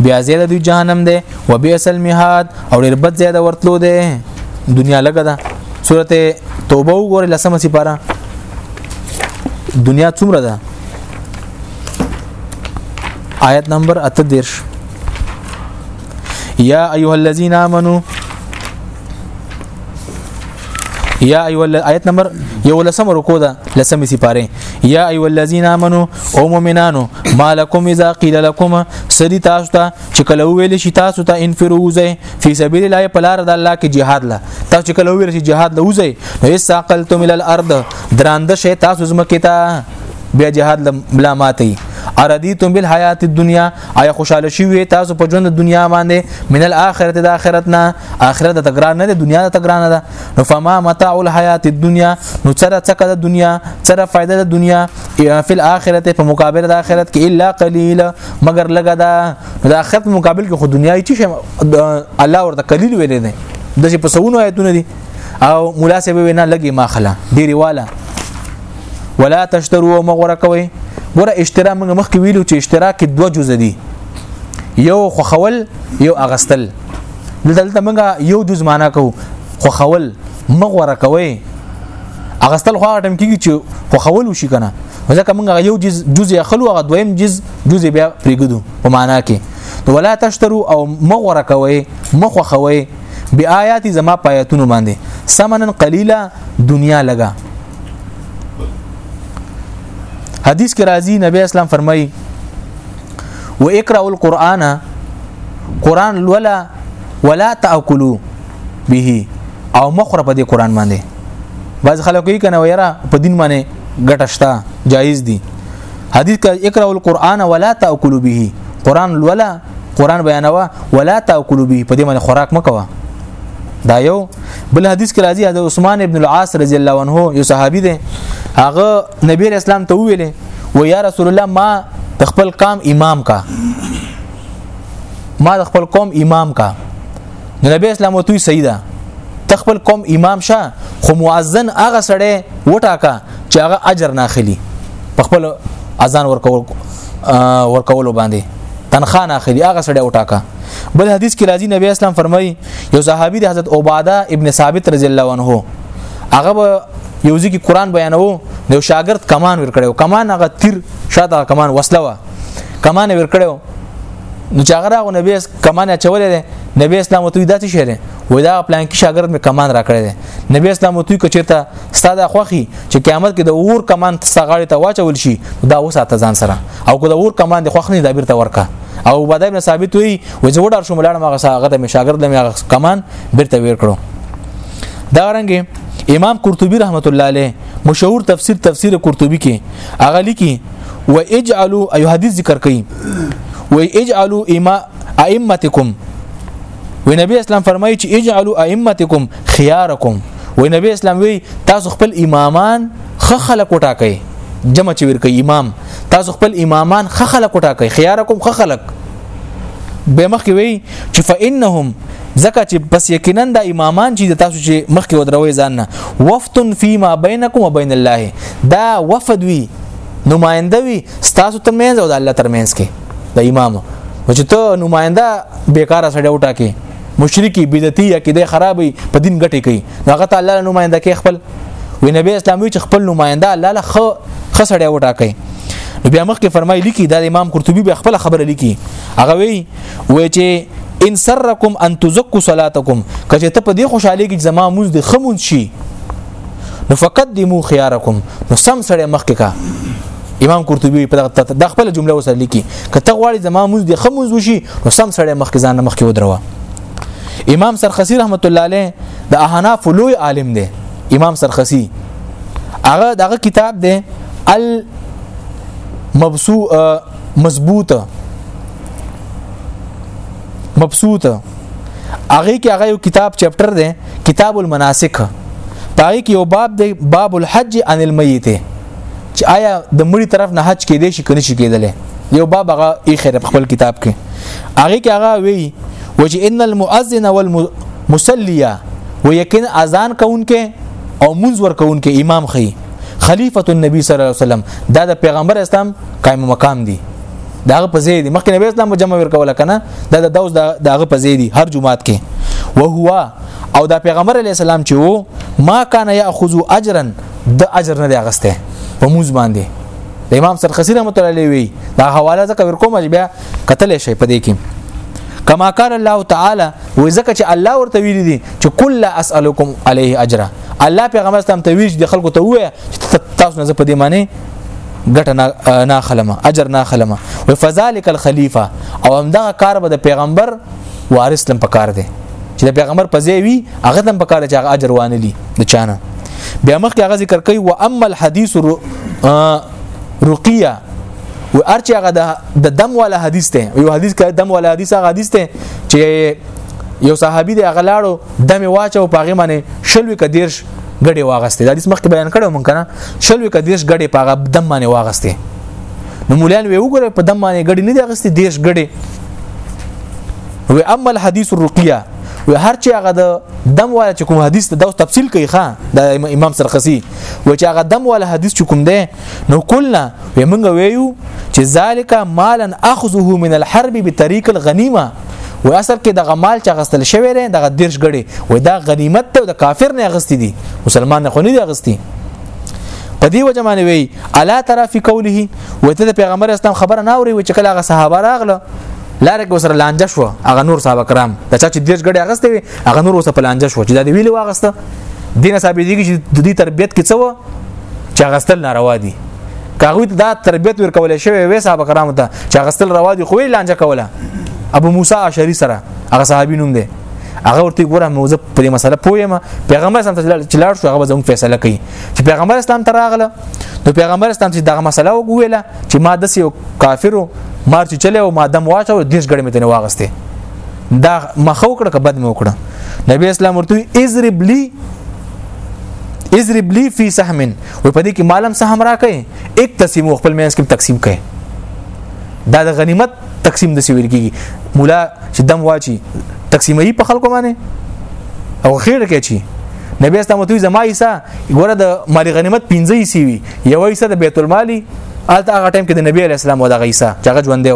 بیا زید دوی جهنم دی و بیس المهاد او ډیر بد زید ورتلو دی دنیا لګه ده سورته توبه وګوره لسمه سپاره دنیا څومره ده آیت نمبر 38 یا ایها الذین آمنو یا ایو آیت نمبر یو لسم رکو ده لسم سپاره یا ایو الذین آمنو او مؤمنانو مالکم اذا قیل لكم سدی تاسو ته چې کله ویل شي تاسو ته انفرو زه فی سبیل الله په لار د الله کې jihad لا تاسو چې کله ویل شي jihad له وزه نو استقلتم ال الارض دراند شي تاسو زمکه ته بیا jihad لا ماتي اردیتم بالحیات الدنیا آیا خوشاله شوی تاسو په ژوند د دنیا باندې من الاخرت د اخرت نه اخرت د تګران نه د دنیا د تګران ده نو فما متاع الحیات الدنیا نو سره څکه د دنیا سره فائدہ د دنیا فی الاخرت په مقابل د اخرت کې الا قلیل مگر لګا دا د اخرت په مقابل کې خو دنیا هیڅ شي الله ورته قلیل ویلې ده د څه په سونو آیتونه دي او مولا سبب نه لګي ماخلا ډیری والا ولا تشترو مغره کوي ګوره اشترا موږ مخکې ویلو چې اشتراک کې دوه جزء دي یو خوخول یو اغستل دلته موږ یو جز معنا کو خوخول مغوره کوي اغستل خو ټم کیږي چې خوخول وشي کنه ځکه موږ یو جز جز اخلو هغه دویم جز جز بیا پرېګدو په معنا کې ولا تشترو او مغوره کوي مخوخوي بیاات زما پایتونو باندې سمنن قلیلا دنیا لګا حدیث کې راځي نبی اسلام فرمایي و اقرأ القرآن قرآن لولا ولا تاكلوا به او مخره په دې قرآن باندې بعض خلکو یې کنه ویرا په دین باندې ګټه شته جایز دي حدیث کې اقرأ القرآن ولا تاكلوا به قرآن لولا قران بیانوا ولا تاکلوا به په دې باندې خوراک مکوه دا یو بل حدیث کې راځي د عثمان ابن العاص رضی الله عنه یو صحابي دی هغه نبی اسلام ته ویلې و یا رسول الله ما خپل قام امام کا ما خپل قوم امام کا نو نبی اسلام وتوی سیدا تخپل قوم امام شه خو مؤذن هغه سړی وټاکا چې هغه اجر ناخلی په خپل اذان ورکول ورکول باندې تنخوا نه اخلي هغه سړی وټاکه بل حدیث کې راځي نبی اسلام فرمایي یو صحابي د حضرت عباده ابن ثابت رضی الله عنه هغه به یو ځکه قران بیانو د شاګرد کمان ور کړو کمان هغه تیر شاته کمان وسله وا کمان ور کړو نو چې هغه راغو نبی کمان اچولې ده نبی اسلام وتوی داسې شهره وای دا پلان کې شاګرد مې کمان را کړی ده نبی اسلام وتوی کچته ستاد خوخي چې قیامت کې د اور کمان ستغاړي ته واچول شي دا وساته ځان سره او کو د اور کمان د خوخني د بیرته ورکا او عباده ابن ثابت وی و زه وډار شوم لاړم هغه هغه د مشاګرد لمه کمان بیرته ویر کړو دا رنګ امام قرطبي رحمت الله علیه مشهور تفسیر تفسیر قرطبي کې هغه لیکي و اجعلوا ایو حدیث ذکر کړي و اجعلوا امامتکم وی نبی اسلام فرمایي چې اجعلوا ائمتکم خيارکم وی نبی اسلام وی تاسو خپل امامان خ خلق وټاکئ جمع چې ورکه امام تاسو خپل امامان خ خلق وټاکئ خيارکم خ خلق به مخ وی چې فإنهم ځکه چې بس یقینا د امامان چې تاسو چې مخکې ودروي ځان نه وفتن فيما بينكم وبين الله دا وفد وی نماینده وی تاسو ترمنځ او د الله ترمنځ کې د امام نو چې ته نماینده بیکاره سړی وټاکې مشرکی بدعتي عقیده خرابې په دین ګټې کوي هغه ته الله نماینده کې خپل وی نبی اسلامي چې خپل نماینده الله له خ خسړی وټاکي نو بیا مخکې فرمایي لیکي دا امام قرطبي بیا خپل خبره لیکي هغه وی وی چې ان سرکم ان تزکو صلاتکم کچه ته په دې خوشاله کې زما مونږ د خمون شي نو فقدمو خيارکم نو سم سره مخکې کا امام قرطبي په دغه د خپل جمله وسره لیکي کته غواړي زما موږ د خموز وشي نو سم سره مخکې ځان مخکې ودروا امام سرخسی رحمت الله علیه د احناف لوی عالم دی امام سرخسی هغه دغه کتاب دی ال مبسو مضبوط مبسوط هغه کې هغه یو کتاب چپټر دی کتاب المناسک پای کې یو باب دی باب الحج عن المیت چې آیا د مړي طرف نه حج کې دی شي کني شي کېدل یو باب هغه یې خیر خپل کتاب کې هغه کې هغه وی و چې ان المؤذن والمصلي ويكن اذان کونکي او منځ ور کونکي امام خي خلیفۃ النبی صلی الله علیه وسلم دا د پیغمبر اسلام قائم مقام دی داغه په زیدي مخکې نبی اسلام جمع ورکول کنه دا د دوس داغه په زیدي هر جمعات کې وهو او دا پیغمبر علی السلام چې وو ما کان یاخذ اجرا د اجر نه دی اغسته په موز باندې د امام سرخسی رحمت الله علیه وی دا حواله ځکه ورکوم چې بیا قتل شي په دې کې کما قال الله تعالی و ځکه چې الله ورته ویل دي چې کل اسالکم علیه اجر الله پیغمبر تم ته ویل د خلکو ته وې تاسو نه په دې معنی ګټه نه خلمه اجر نه خلمه و فذلک الخلیفه او همدغه کار به د پیغمبر وارث تم پکار دی چې د پیغمبر په ځای وي هغه تم پکار چې هغه اجر وانه لي د چانه بیا مخکې هغه ذکر کوي و اما الحديث رقيه و ارچ هغه د دم ولا حدیث ته یو حدیث کې دم ولا حدیث هغه حدیث ته چې یو صحابي د غلاړو دمه واچو پاغه باندې شلوي کدیرش غړي واغستې دا د مخکې بیان کړو مونږ کنه شلوي کدیش غړي پاغه دم باندې واغستې نو مولیان وی وګوره په دم باندې غړي نه دی اغستې دیش غړي و اما الحديث الرقيه و هر چې هغه د دم والا چې کوم حدیث د تفصیل کوي ښا د امام سرخسی و چې هغه دم والا حدیث چې کوم دی نو کلنا و موږ ویو چې ذالک مالا اخذه من الحرب بطريق الغنیمه و اصل کې دغه مال چې غستل شوی دی دغه دیرش غړي و دا غنیمت ته د کافر نه غستی دي مسلمان نه خو نه دی غستی په دی وجه باندې وی الا ترى في قوله وته د پیغمبر اسلام خبره نه اوري چې کله هغه صحابه راغله لارې کو سره لانجه شو هغه نور صاحب کرام د چا چې دیرش غړي غسته وي هغه نور وسه په لانجه شو چې دا دی ویلو غسته دینه ثابت دي چې د دې تربيت کې څه و چې غستل ناروا دي کاغوی ته دا تربیت ورکول شوی وې صاحب کرام ته چې غسل روا دي خو لانجه کوله ابو موسی اشعری سره هغه صحابي نوم دی هغه ورته ګوره موزه په دې مسله پوهه پیغمبر اسلام ته چې لاړ شو هغه زموږ فیصله کوي چې پیغمبر اسلام ته راغله نو پیغمبر اسلام چې دغه مسله وګوله چې ما د یو کافرو مار چې چلے او ما دم واچو دیش ګړې مې نه واغسته دا مخو کړه کبد مې وکړه نبی اسلام ورته اضرب لي اضرب لي في سهم وي په دې کې مالم سه هم راکې یک تقسیم خپل مینس کې تقسیم کړي دا د غنیمت تقسیم د سویل کېږي مولا چې دم واچي تقسیمي په خلکو باندې او خیر کې چی نبی اسلام ته زما ایسا ګوره د مال غنیمت 15 ایسی وی یو ایسا د بیت المالی الته هغه ټایم کې د نبی اسلام ودا غیسا چې هغه ژوند دی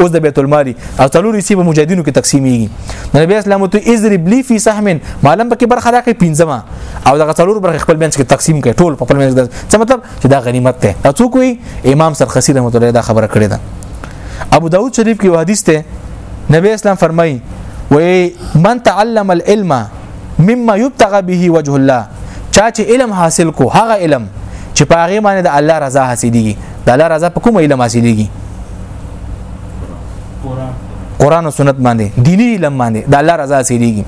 اوس د بیت المال او تلور سی په مجاهدینو کې تقسیمیږي نبی اسلام ته اذرب لی فی سهم معلم پکې برخه راکې 15 او دغه څلور برخې خپل منځ کې تقسیم کړي ټول په خپل منځ کې څه مطلب چې دا غنیمت ده او څوک وي امام سرخسی رحمت الله دا خبره کړې ده ابو داود شریف کې حدیث ته نبی اسلام فرمایي وي من تعلم العلم مما يبتغى به وجه الله چا چې علم حاصل کو هغه علم چې په هغه باندې د الله رضا حاصلېږي د الله رضا په کوم علم حاصلېږي قران او سنت باندې دینی علم باندې د الله رضا حاصلېږي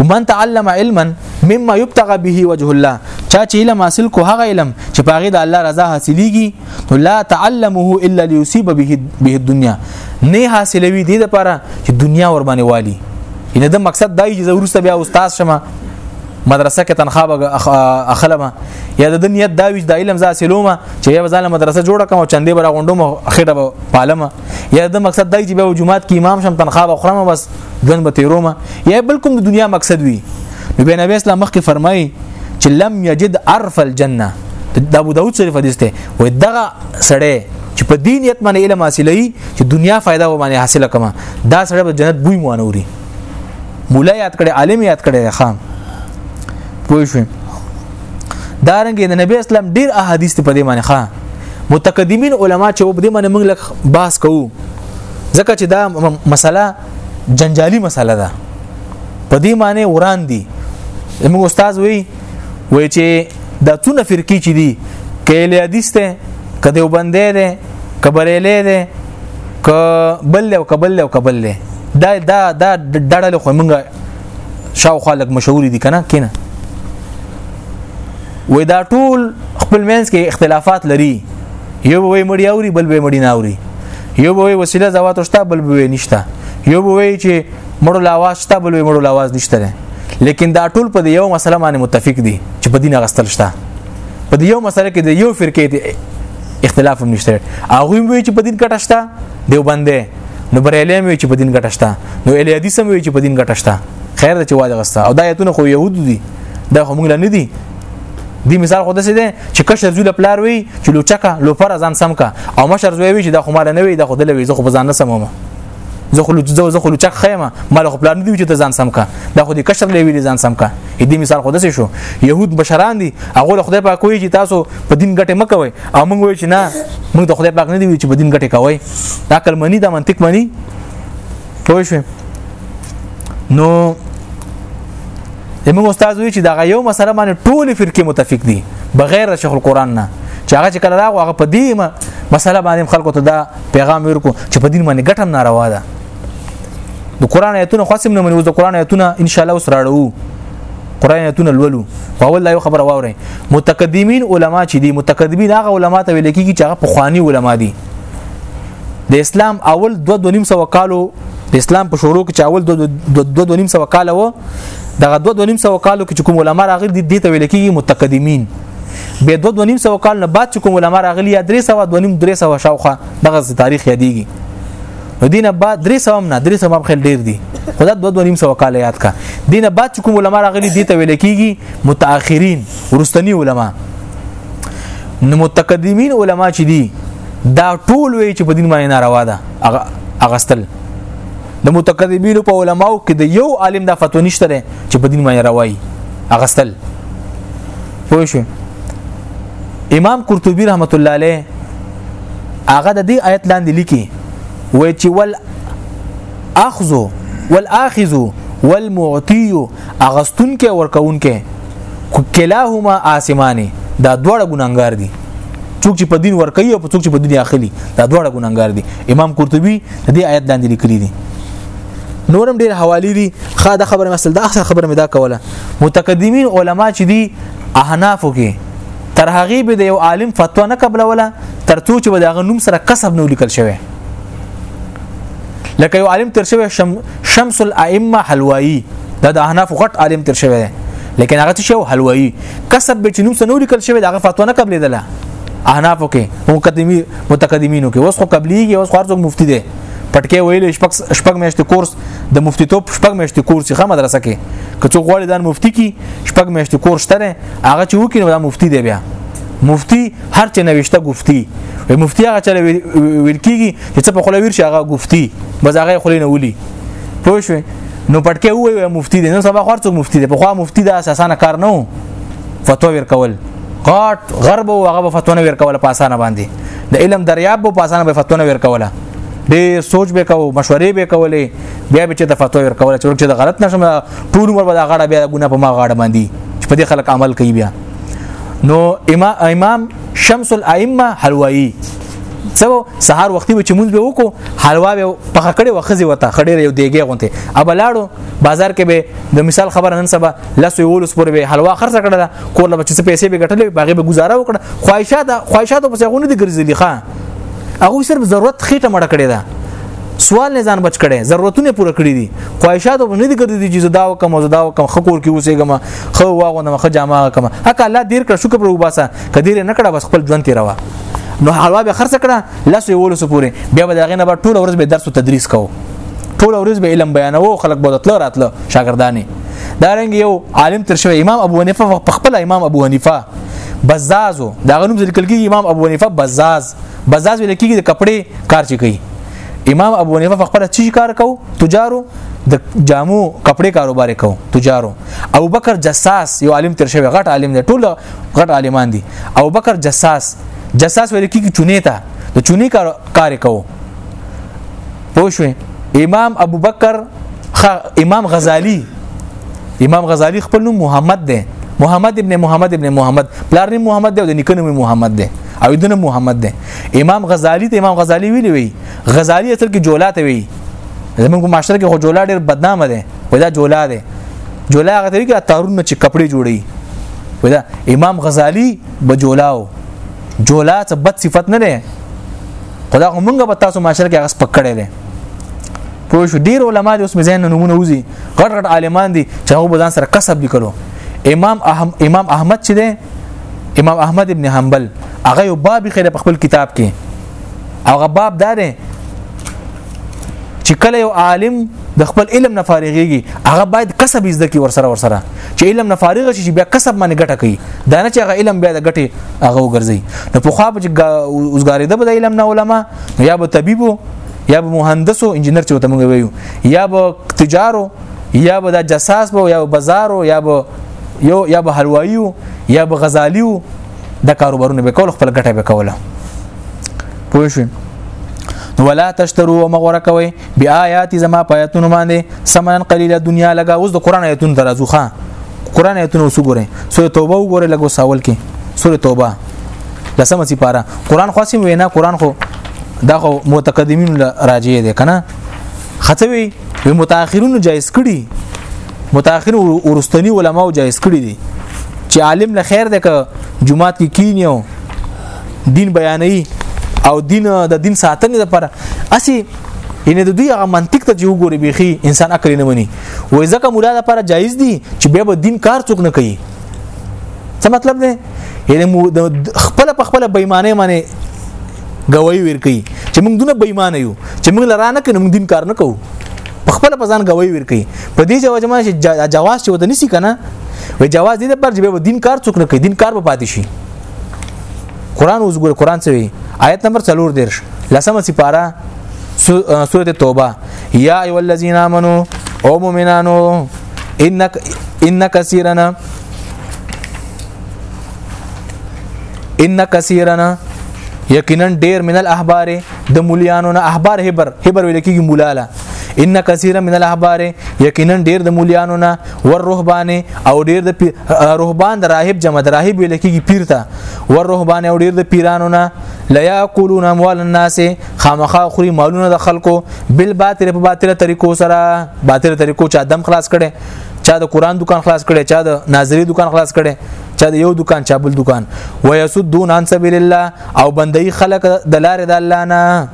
ومن تعلم علما مما يبتغى به وجه الله چا چې علم حاصل کو هغه علم چې پاغه د الله رضا حاصلېږي نو لا تعلمه الا ليصيب به به الدنيا نه حاصلوي دې لپاره چې دنیا ور باندې والي ان د مقصد دای چې ورسته بیا استاد شمه مدرسه کې تنخواه اخلمه یا د نیت دا ویج د علم ز حاصلومه چې یا ځاله مدرسه جوړه کوم چندې برا غونډوم خېټه پالمه یا د مقصد دای چې به جمعات کې امام شم تنخواه خورم بس ځن به تیرومه یا بل کوم د دنیا مقصد وي نو بیا نبی اسلام مخکې فرمایي چې لم یجد عرف الجنه د ابو داود شریف حدیث ته وای دغه سړی چې په دین یت باندې علم حاصلې چې دنیا فائدہ و باندې حاصله کما دا سړی به جنت بوی مو انوري مولا یاد کړي عالم یاد کړي خام پوه شو دارنګ د نبی اسلام ډیر احادیث په دې باندې ښه متقدمین علما چې په دې باندې موږ لک باس کوو ځکه چې دا مسله جنجالي مسله ده په دې معنی وران دي موږ استاد وی وی چې دا څونه فرقې چې دي کله حدیث ته کده وبندې ده کبرېلې ده ک بل او کبل او کبل دا دا دا دړل خو موږ شاو خلک مشهور دي کنه کینه وې دا ټول خپل مینس کې اختلافات لري یو وې مړی اوري بل به مړی نه اوري یو به وسیله زوات شته بل به نشته یو به وی چې مړو لاواز شته بل به مړو لاواز نشته لیکن دا ټول په یو مسله باندې متفق دي چې په دین غستل شته په یو مسله کې د یو فرقې اختلاف هم نشته هغه وی چې په دین کټه شته دیوبندې نو بریلې مې چې په دین ګټه شته نو ال حدیث مې چې په دین ګټه شته خیر د چواز غسته او دا ایتونه خو يهود دي دا خو موږ نه دي دی مثال خو دسې دی چې کشر زوی له پلار وي چې لوچکه لوپره ځان سم کا او مشر زوی وي چې د خمال نه وي د خدل وي زه خو ځان نه سموم زه خو لوځو زه خو لوچک خیمه مال خو پلان دی چې ته ځان سم کا دا خو دې کشر لوي ویلي ځان سم کا دې مثال خو دسې شو يهود بشران دي هغه له خدای پاک کوي چې تاسو په دین ګټه مکوي او موږ وایو چې نه موږ د خدای پاک نه دی چې په دین ګټه کوي دا کلمنی دا منطق منی پوه شو نو زموږ استاد وی چې دا یو مسله باندې ټول فرقه متفق دي بغیر شیخ القرآن نه چې هغه چې کله راغو هغه په دې مسله باندې خلکو ته دا پیغام ورکو چې په دین باندې ګټم ناروا ده د قران آیتونه خاصم نه منو د قران آیتونه ان شاء الله اوس راړو قران آیتونه لولو او الله یو خبر واوري متقدمین علما چې دي متقدمین هغه علما ته ویل کیږي چې هغه پخوانی علما دي د اسلام اول 2 دو نیم سو کالو د اسلام په شروع کې چې اول 2 دو دو نیم سو کال وو دغه 2 دو نیم سو کالو کې کوم علما راغلي دي دي ته ویل کېږي متقدمین به 2 دو نیم سو کال نه بعد چې کوم علما راغلي یا 300 دو نیم 300 شاوخه دغه تاریخ یادېږي دینه بعد 300 هم نه 300 هم خل ډیر دي خدا 2 دو نیم سو کال یاد کا دینه بعد چې کوم علما راغلي دي ته ویل کېږي متأخرین ورستنی علما نو متقدمین علما چې دي دا ټول وی چې په دین باندې ناروا ده هغه اغستل د متقدمین په علماو کې د یو عالم دا فتوا نشته ده چې په دین باندې راوي اغستل پوه شو امام قرطبي رحمت الله علیه هغه د دې آیت لاندې لیکي وای چې ول اخذو والاخذو والمعطي اغستون کې ورکون کې کلاهما آسمانه دا دوړه ګناګار دي څوک چې په دین ور کوي او څوک چې په دین اخلي دا دوړه ګناګار دي امام قرطبي د دې آیت لاندې لیکلي دي نورم ډیر حوالی دي خا د خبره مثلا د اخر خبره مې دا کوله متقدمین علما چې دي احنافو کې تر هغه به د یو عالم فتوا نه قبلوله ترڅو چې دغه نوم سره کسب نه لیکل شوی لکه یو عالم تر شوی شم شمس الائمه حلوایی دا د احناف غټ عالم تر شوی دی لیکن هغه شو حلوایی کسب به چنوم سنو لیکل شوی دا فتوا نه قبلې ده احنافو کې مقدمي متقدمینو کې اوس خو قبليږي اوس خو ارزو مفتی دی پټکې ویل شپږ شپږ میاشتې کورس د مفتی توپ شپږ میاشتې کورس ښه مدرسه کې که څو غواړي دان مفتی کې شپږ میاشتې کورس تره هغه چې وکړي دا مفتی دی بیا مفتی هر چې نوښته ګفتی وي مفتی هغه چل ویل کیږي چې څه په خله ویر شي هغه ګفتی بس هغه خله نه ولي پوه شو نو پټکه وای مفتی دی نو سبا خور څوک مفتی دی په خو مفتی دا اساسانه کار نه وو فتوا ور کول غاټ غرب او هغه فتوا ور کول په اسانه باندې د علم دریاب په اسانه به فتوا ور کوله ډېر سوچ به کوو مشورې به کولې بیا به چې د فتوا ور کوله چې د غلط نشم ټول عمر به دا غاړه بیا ګونه په ما غاړه باندې چې په دې خلک عمل کوي بیا نو امام شمس الائمه حلوایی څو سهار وختي به چې مونږ به وکړو حلوا به په خکړې وخزي وته خډې یو دیګه غونته ابلاړو بازار کې به د مثال خبره نن سبا لس یول سپور به حلوا خرڅ کړل کور له چې پیسې به ګټلې باغې به گزاره وکړه خواهشات خواهشات په څنګه دي ګرځېدي ښا هغه صرف ضرورت خېټه مړه کړې ده سوال نه ځان بچ کړي ضرورتونه پوره کړی دي خواهشات به نه دي ګرځېدي چې زدا وکم زدا وکم خکور کې اوسېګم خو واغوندم خو جامه کوم هک الله دیر کړ شکر پر وباسه کدیر نه کړه بس خپل ژوند تی روا نو حلوا به خرڅ کړه لاسو یو لاسو پوري بیا به دغه نه به ټول ورځ به درس او تدریس کو ټول ورځ به علم بیانو خلک به تل راتله شاګردانی دا رنګ یو عالم تر شوی امام ابو حنیفه په خپل امام ابو حنیفه بزازو دا غنوم ذکر کیږي امام ابو حنیفه بزاز بزاز ویل کیږي د کپڑے کار چي کوي امام ابو حنیفه خپل چی کار کو تجارو د جامو کپڑے کاروبار کو تجارو ابو بکر جساس یو عالم تر شوی غټ عالم دی ټول غټ عالمان دي ابو بکر جساس جساس ویل کیږي چونه ته د چونی کار کار کوو پوه شو امام ابو بکر خ... امام غزالی امام غزالی خپل نوم محمد دی محمد ابن محمد ابن محمد پلار نوم محمد دی او د نیکه نوم محمد دی او دنه محمد دی امام غزالی ته امام غزالی ویلی وی غزالی اصل کې جولا ته وی زمونږ معاشره کې خو جولا ډیر بدنامه دی وای دا جولا دی جولا هغه ته کې تارونه چې کپڑے جوړي وای دا امام غزالی بجولاو جولا څه بد صفت نه ده خدا موږ به تاسو معاشره کې هغه پکړې ده پوه شو ډیر علما دي اوس مې ځین نمونه وزي غټ غټ عالمان دي چې هغه بزان سره کسب لیکلو امام احم امام احمد چې ده امام احمد ابن حنبل هغه یو باب خیر په خپل کتاب کې هغه باب داره چې کله یو عالم د خپل علم نه فارغيږي هغه باید کسب زده کی ورسره ورسره چې علم نه فارغ شي چې بیا کسب باندې ګټه کوي دا نه چې هغه علم بیا د ګټه هغه وګرځي نو په خو به اوسګاری د بده علم نه علما یا به طبيب یا به مهندس او انجنیر چې وته موږ ویو یا به تجارو یا به د جساس بو یا به بازارو یا به یو یا به حلوایو یا به غزالیو د کاروبارونه به کول خپل ګټه به کوله پوه شئ نو ولا تشترو او مغوره کوي بیا آیات زما پیاتون باندې سمن قلیل دنیا لگا اوس د قران ایتون درازو ښا قران ایتون اوس ګوره سوره توبه وګوره لګو ساول کې سوره توبه لسمه سی پارا قران خاصی وینا قران خو دا خو متقدمین راجی دی کنه خطوی وی متأخرون جایز کړي متأخر ورستنی علماو جایز کړی دي چې عالم له خیر ده که جمعات کې کینیو دین بیانوي او دین د دین ساتنې لپاره اسی ان د دوی هغه منطق ته جو ګوري بيخي انسان عقل نه مني وای ځکه مولا لپاره جایز دي چې بیا به دین کار څوک نه کوي څه مطلب دی یعنی خپل په خپل بېمانه معنی گواہی ورکړي چې موږ دونه بېمانه یو چې موږ لرانه کنه موږ دین کار نه کوو په خپل په ځان غوي ور کوي په دې جواز ما چې جواز چې ودني سي کنه و جواز دې پر چې به دین کار څوک نه کوي دین کار به پاتې شي قران اوس ګور قران څه وی آیت نمبر 4 دیرش لسمه سپاره سوره توبه یا ای الذین آمنو او مومنانو انک ان کثیرنا ان کثیرنا یقینا ډیر من الاحبار د مولیانو نه احبار هبر هبر ویل کیږي مولاله ان کثیر من الاحبار یقینا ډیر د مولیانو نه ور رهبان او ډیر د رهبان د راهب جمع د راهب ویل کیږي پیر ته ور رهبان او ډیر د پیرانو نه لا یاکلون اموال الناس خامخا خوري مالونه د خلکو بل باطل په باطل طریقو سره باطل طریقو چې ادم خلاص کړي چا د قران دکان خلاص کړي چا د ناظری دکان خلاص کړي چا د یو دکان چا بل دکان ويسدون عن سبيل الله او بندي خلق د لارې د الله نه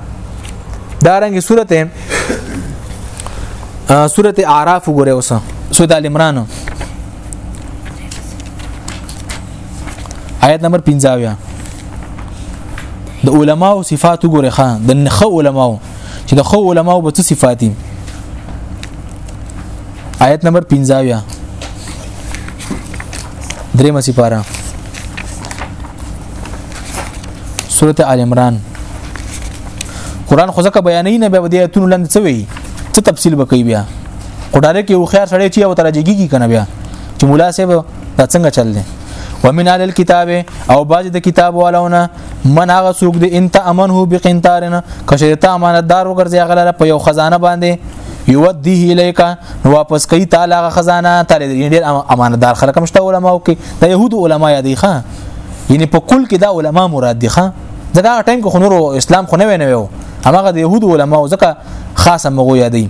دا رنګه سورته سورته اعراف وګوره اوس سورته ال عمران آیت نمبر 15 د علماو صفات وګوره خان د خو علماو چې د خو علماو به څه صفات دي آیت نمبر 15 یا درې مسی پارا سورته آل عمران قران خو ځکه بیانې نه به د ایتونو لاندې څه وی څه تفصیل وکي بیا خو ډایرک یو خیر سړی چې او ترجیږي کنه بیا چې مولا صاحب دا څنګه چل دی ومن اهل الكتاب او باج د کتاب والونه من هغه سوق دی انت امنه بقنطارنا کشه ته امانتدار وګرځي غلره په یو خزانه باندې یودیه الیک نو واپس کوي تعالی غ خزانه تعالی دې ډېر امانتدار خلک هم شته علماء کې د يهود علماء یادې ښا یعنی په کل کې دا علماء مراد دي ښا ځکه هغه ټایم کې خنور اسلام خو نه ویني وو هغه د يهود علماء ځکه خاصه مغو یادې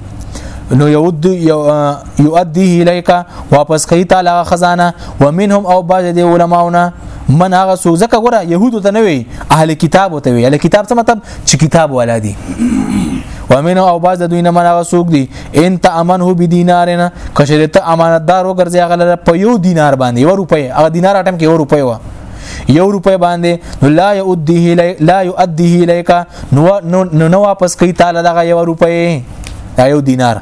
نو یود یؤدیه الیک واپس کوي تعالی غ خزانه ومنهم او بعض دې علماونه من هغه سوزکه ګره يهودو ته نه وي اهل کتاب ته وي اهل کتاب څه مطلب چې کتاب والا دي ومن او باز د دوی نه منغه سوق دي ان ته امن هو بدینارنا کشر ته امانتدار وګرځي هغه په یو دینار باندې یو روپۍ هغه دینار اټم کې یو روپۍ و یو روپۍ باندې لا یؤدیه لا یؤدیه الیک نو نو واپس کوي تعالی دغه یو روپۍ یو دینار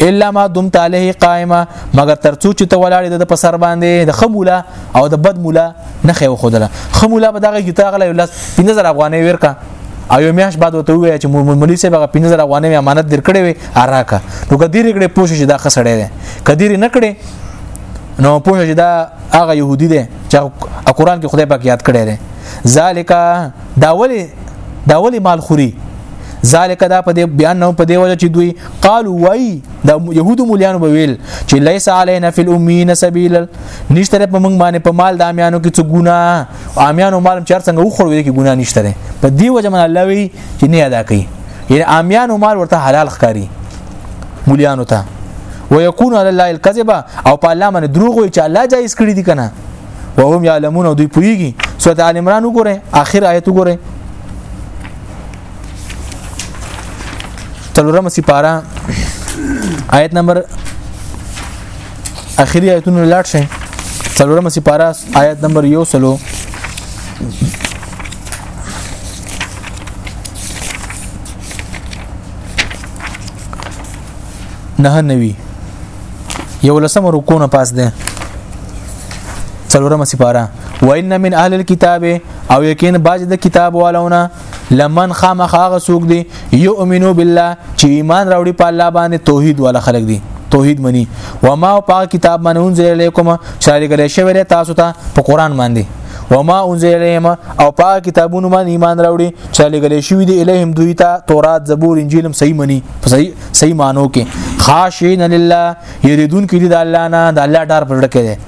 الا ما دمت عليه قائما مگر ترڅو چې ته ولاړې د پسر باندې د خموله او د بد مولا نه خو خودله خو مولا به دغه کی تاغله یو لس 15000 افغانۍ ورکا او یو میاش بعد وته وی چې مولوی صاحب هغه 15000 افغانۍ امانت درکړې وي اراکه نو کدی رګړې پوښښ دا خسړې ده کدی نه کړې نو پوه شي دا هغه يهودي دی چې قرآن کې خدای پاک یاد کړی دی ذالک دا ولی دا ولی مال خوري ذالک دا په دې بیان نو په دې وجه چې دوی قالو وای د يهودو مليانو به ویل چې ليس علينا في الامين سبيل نشته په موږ باندې په مال د امیانو کې څه ګنا امیانو مال چر څنګه وخورو دې کې ګنا نشته په دې وجه من الله وی چې نه ادا کوي یعنی امیانو مال ورته حلال ښکاری مليانو ته ويكون على الله الكذب او په الله باندې دروغ وي چې الله جایز کړی دي کنه وهم يعلمون او دوی پويږي سورۃ آل عمران وګوره اخر آیت وګوره تلورم سپاره آیت نمبر اخري آیتونو لاړ شئ څلورمه سپاره آیت نمبر یو سلو نه نوي یو لسم رکو نه پاس ده څلورمه سپاره وان من اهل الكتاب او یقین باج د کتاب والونه لمن خامخ هغه څوک دی یؤمنو بالله چې ایمان راوړي په الله باندې توحید ولا خلق دي توحید منی و ما او پاک کتاب باندې انزل الیکم شاری کړی شوی دی تاسو ته په قران باندې و ما انزل الیهم او پاک کتابونو باندې ایمان راوړي چې لګلې شوی دی الیهم دوی ته تورات زبور انجیل هم صحیح منی په صحیح صحیح مانو کې خاشین لله یریدون کې دی د الله نه د الله ډار پر ډکه دی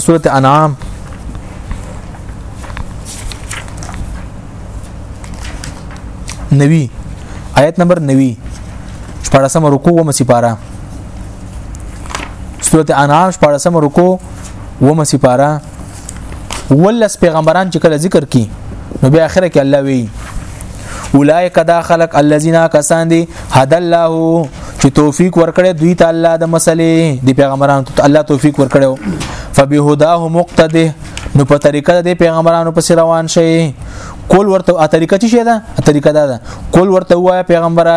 سورت انعام نوی آیت نمبر نوی شپارسم رکو و مسیپارا سورت انعام شپارسم رکو و مسیپارا ولس پیغمبران چې کله ذکر کی نو بیا اخره کې الله وی اولائک دا خلق الذين کسان دي هدا الله چې توفیق ورکړي دوی ته الله د مسلې دی پیغمبرانو ته الله توفیق ورکړو فبهداه مقتده نو په طریقه د پیغمبرانو پس روان شي کول ورته طریقه چی شه ده طریقه ده کول ورته وای پیغمبره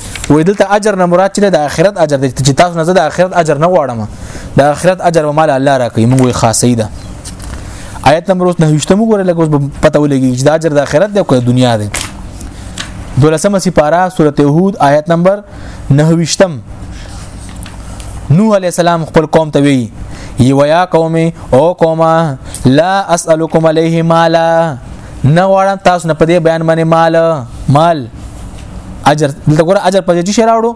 وې دلته اجر نه مراد چې د آخرت اجر دی چې تاسو نه زه د آخرت اجر نه غواړم د آخرت اجر به مال الله راکړي موږ یې خاصې ده آیت نمبر 9 موږ ورله کوس پته ولګي چې د اجر د آخرت دی او د دنیا دی دولسمه سپاره سورته هود آیت نمبر 9 نوح علی السلام خپل قوم ته وی یو یا قومه او قومه لا اسالکم علیه مالا نه غواړم تاسو نه په دې بیان باندې مال مال اجر دلته ګوره اجر په دې شي راوړو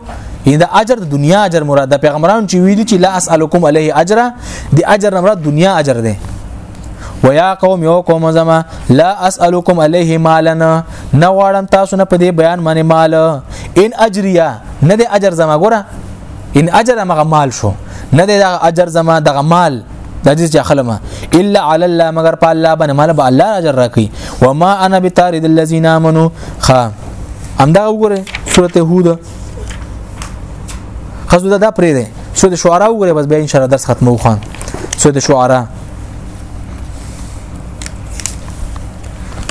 دا اجر د دنیا اجر مراد د پیغمبرانو چې ویلي چې لا اسالکم علیه اجر دی اجر نه مراد دنیا اجر دی ويا قوم یو قوم زما لا اسالکم علیه مالا نه غواړم تاسو نه په دې بیان باندې مال ان اجریا نه د اجر زما ګوره ان اجر مغه مال شو نه د اجر زما دغه مال دا دې چې خلما الا علی الله مگر په الله باندې مال به الله اجر راکړي و ما انا بتارد الذين امنوا خ همدا وګوره سورته هود خزو دا, دا پرې ده سورته شعرا وګوره بس به ان شاء الله درس ختمو خان سورته شعرا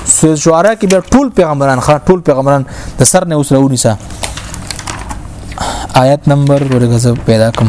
سورته شعرا کې بیا ټول پیغمبران خان ټول پیغمبران د سر نه اوس راونی سا آیت نمبر ورګه پیدا کوم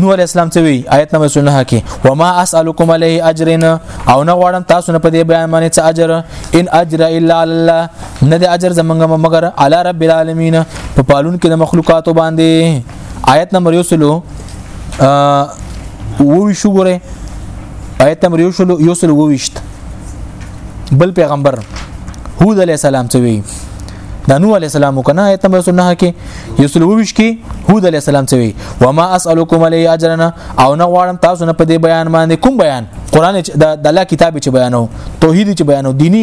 نو علی اسلام څه وی آیت نمبر 19 کې وما اسالکم علیه اجر او نه غواړم تاسو نه په دې بیان باندې څه اجر ان اجر الا الله نه د اجر زمنګ مگر علی رب العالمین په پالون کې د مخلوقات باندې آیت نمبر یو سلو ا وو شو ګره آیت نمبر یو سلو یو سلو ووشت بل پیغمبر هود علی السلام څه وی دا نو علی السلام کنه ایت نمبر 19 کې یسلوویش کې هود علی السلام څه وی و ما اسالکم علی اجرنا او نه غواړم تاسو نه په دې بیان باندې کوم بیان قران د الله کتاب چې بیانو توحید چې بیانو دینی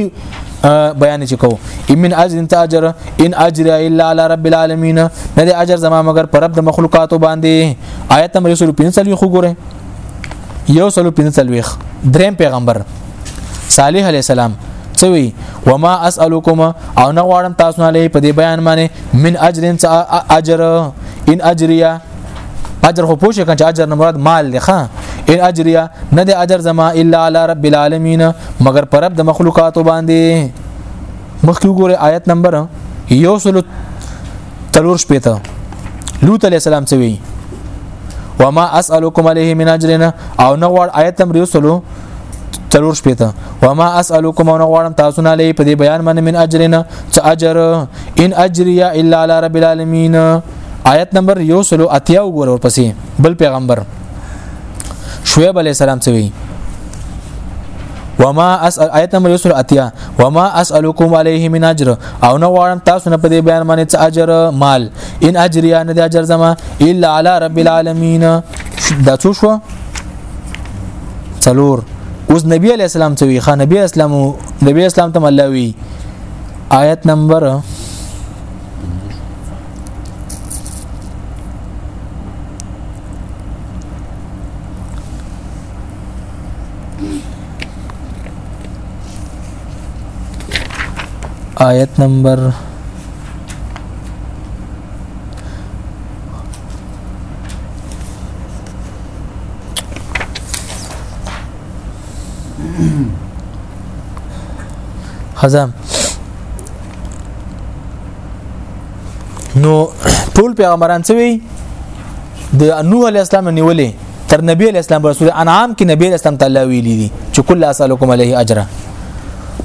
بیان چې کو امن اجر انت اجر ان اجر الا علی رب العالمین نه دې اجر زما مگر پر رب د مخلوقاتو باندې آیت نمبر 115 خو ګوره یو سلو پنځه څلويخ دریم پیغمبر صالح علی السلام سوي وما اسالکم او نه غواړم تاسو نه لې په دې بیان باندې من اجر اجر ان اجریا اجر خو پوښه کړه اجر نه مراد مال دی ښا ان اجریا نه دی اجر زما الا علی رب العالمین مگر پر رب د مخلوقات باندې مخکې وګوره آیت نمبر یو سلو تلور شپته لوط علی السلام څه وی وما اسالکم علیه من اجرنا او نه غواړ آیت تم ریوسلو تلور شپته وما اسالکم او نه غواړم تاسو نه لې په دې بیان باندې من اجرنا څه اجر ان اجریا الا علی رب العالمین آیت نمبر یو سلو اتیا وګور ورپسې بل پیغمبر شعیب علی السلام څه وی وما اسال آیت نمبر یو سلو اتیا وما اسالکم علیه من اجر او نه غواړم تاسو نه په دې بیان باندې څه اجر مال ان اجریا نه د اجر زما الا علی رب العالمین دا څه شو څلور اوس نبی علی السلام ته وی خان نبی اسلام نبی اسلام ته الله وی آیت نمبر آیت نمبر خزم نو ټول پیغمبران څه وی د نوح علی السلام نیولې تر نبی علیہ السلام رسول انعام کې نبی علیہ السلام تعالی ویلي دي چې کله اسالکم علیه اجر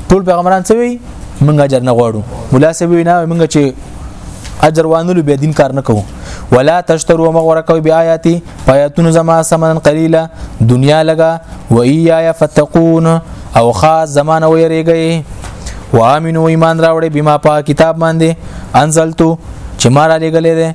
ټول پیغمبران څه وی موږ اجر نه غواړو مولا څه وی نه موږ چې اجر وانلو به دین کار نه کوو ولا تشتروا مغور کوي بیااتي پایتون زما سمن قليلا دنیا لگا و ايايا فتقون او خاص زمانه ويریږي وامنو ایمان راوړي بما په کتاب باندې انزلتو چې مارا لګلې ده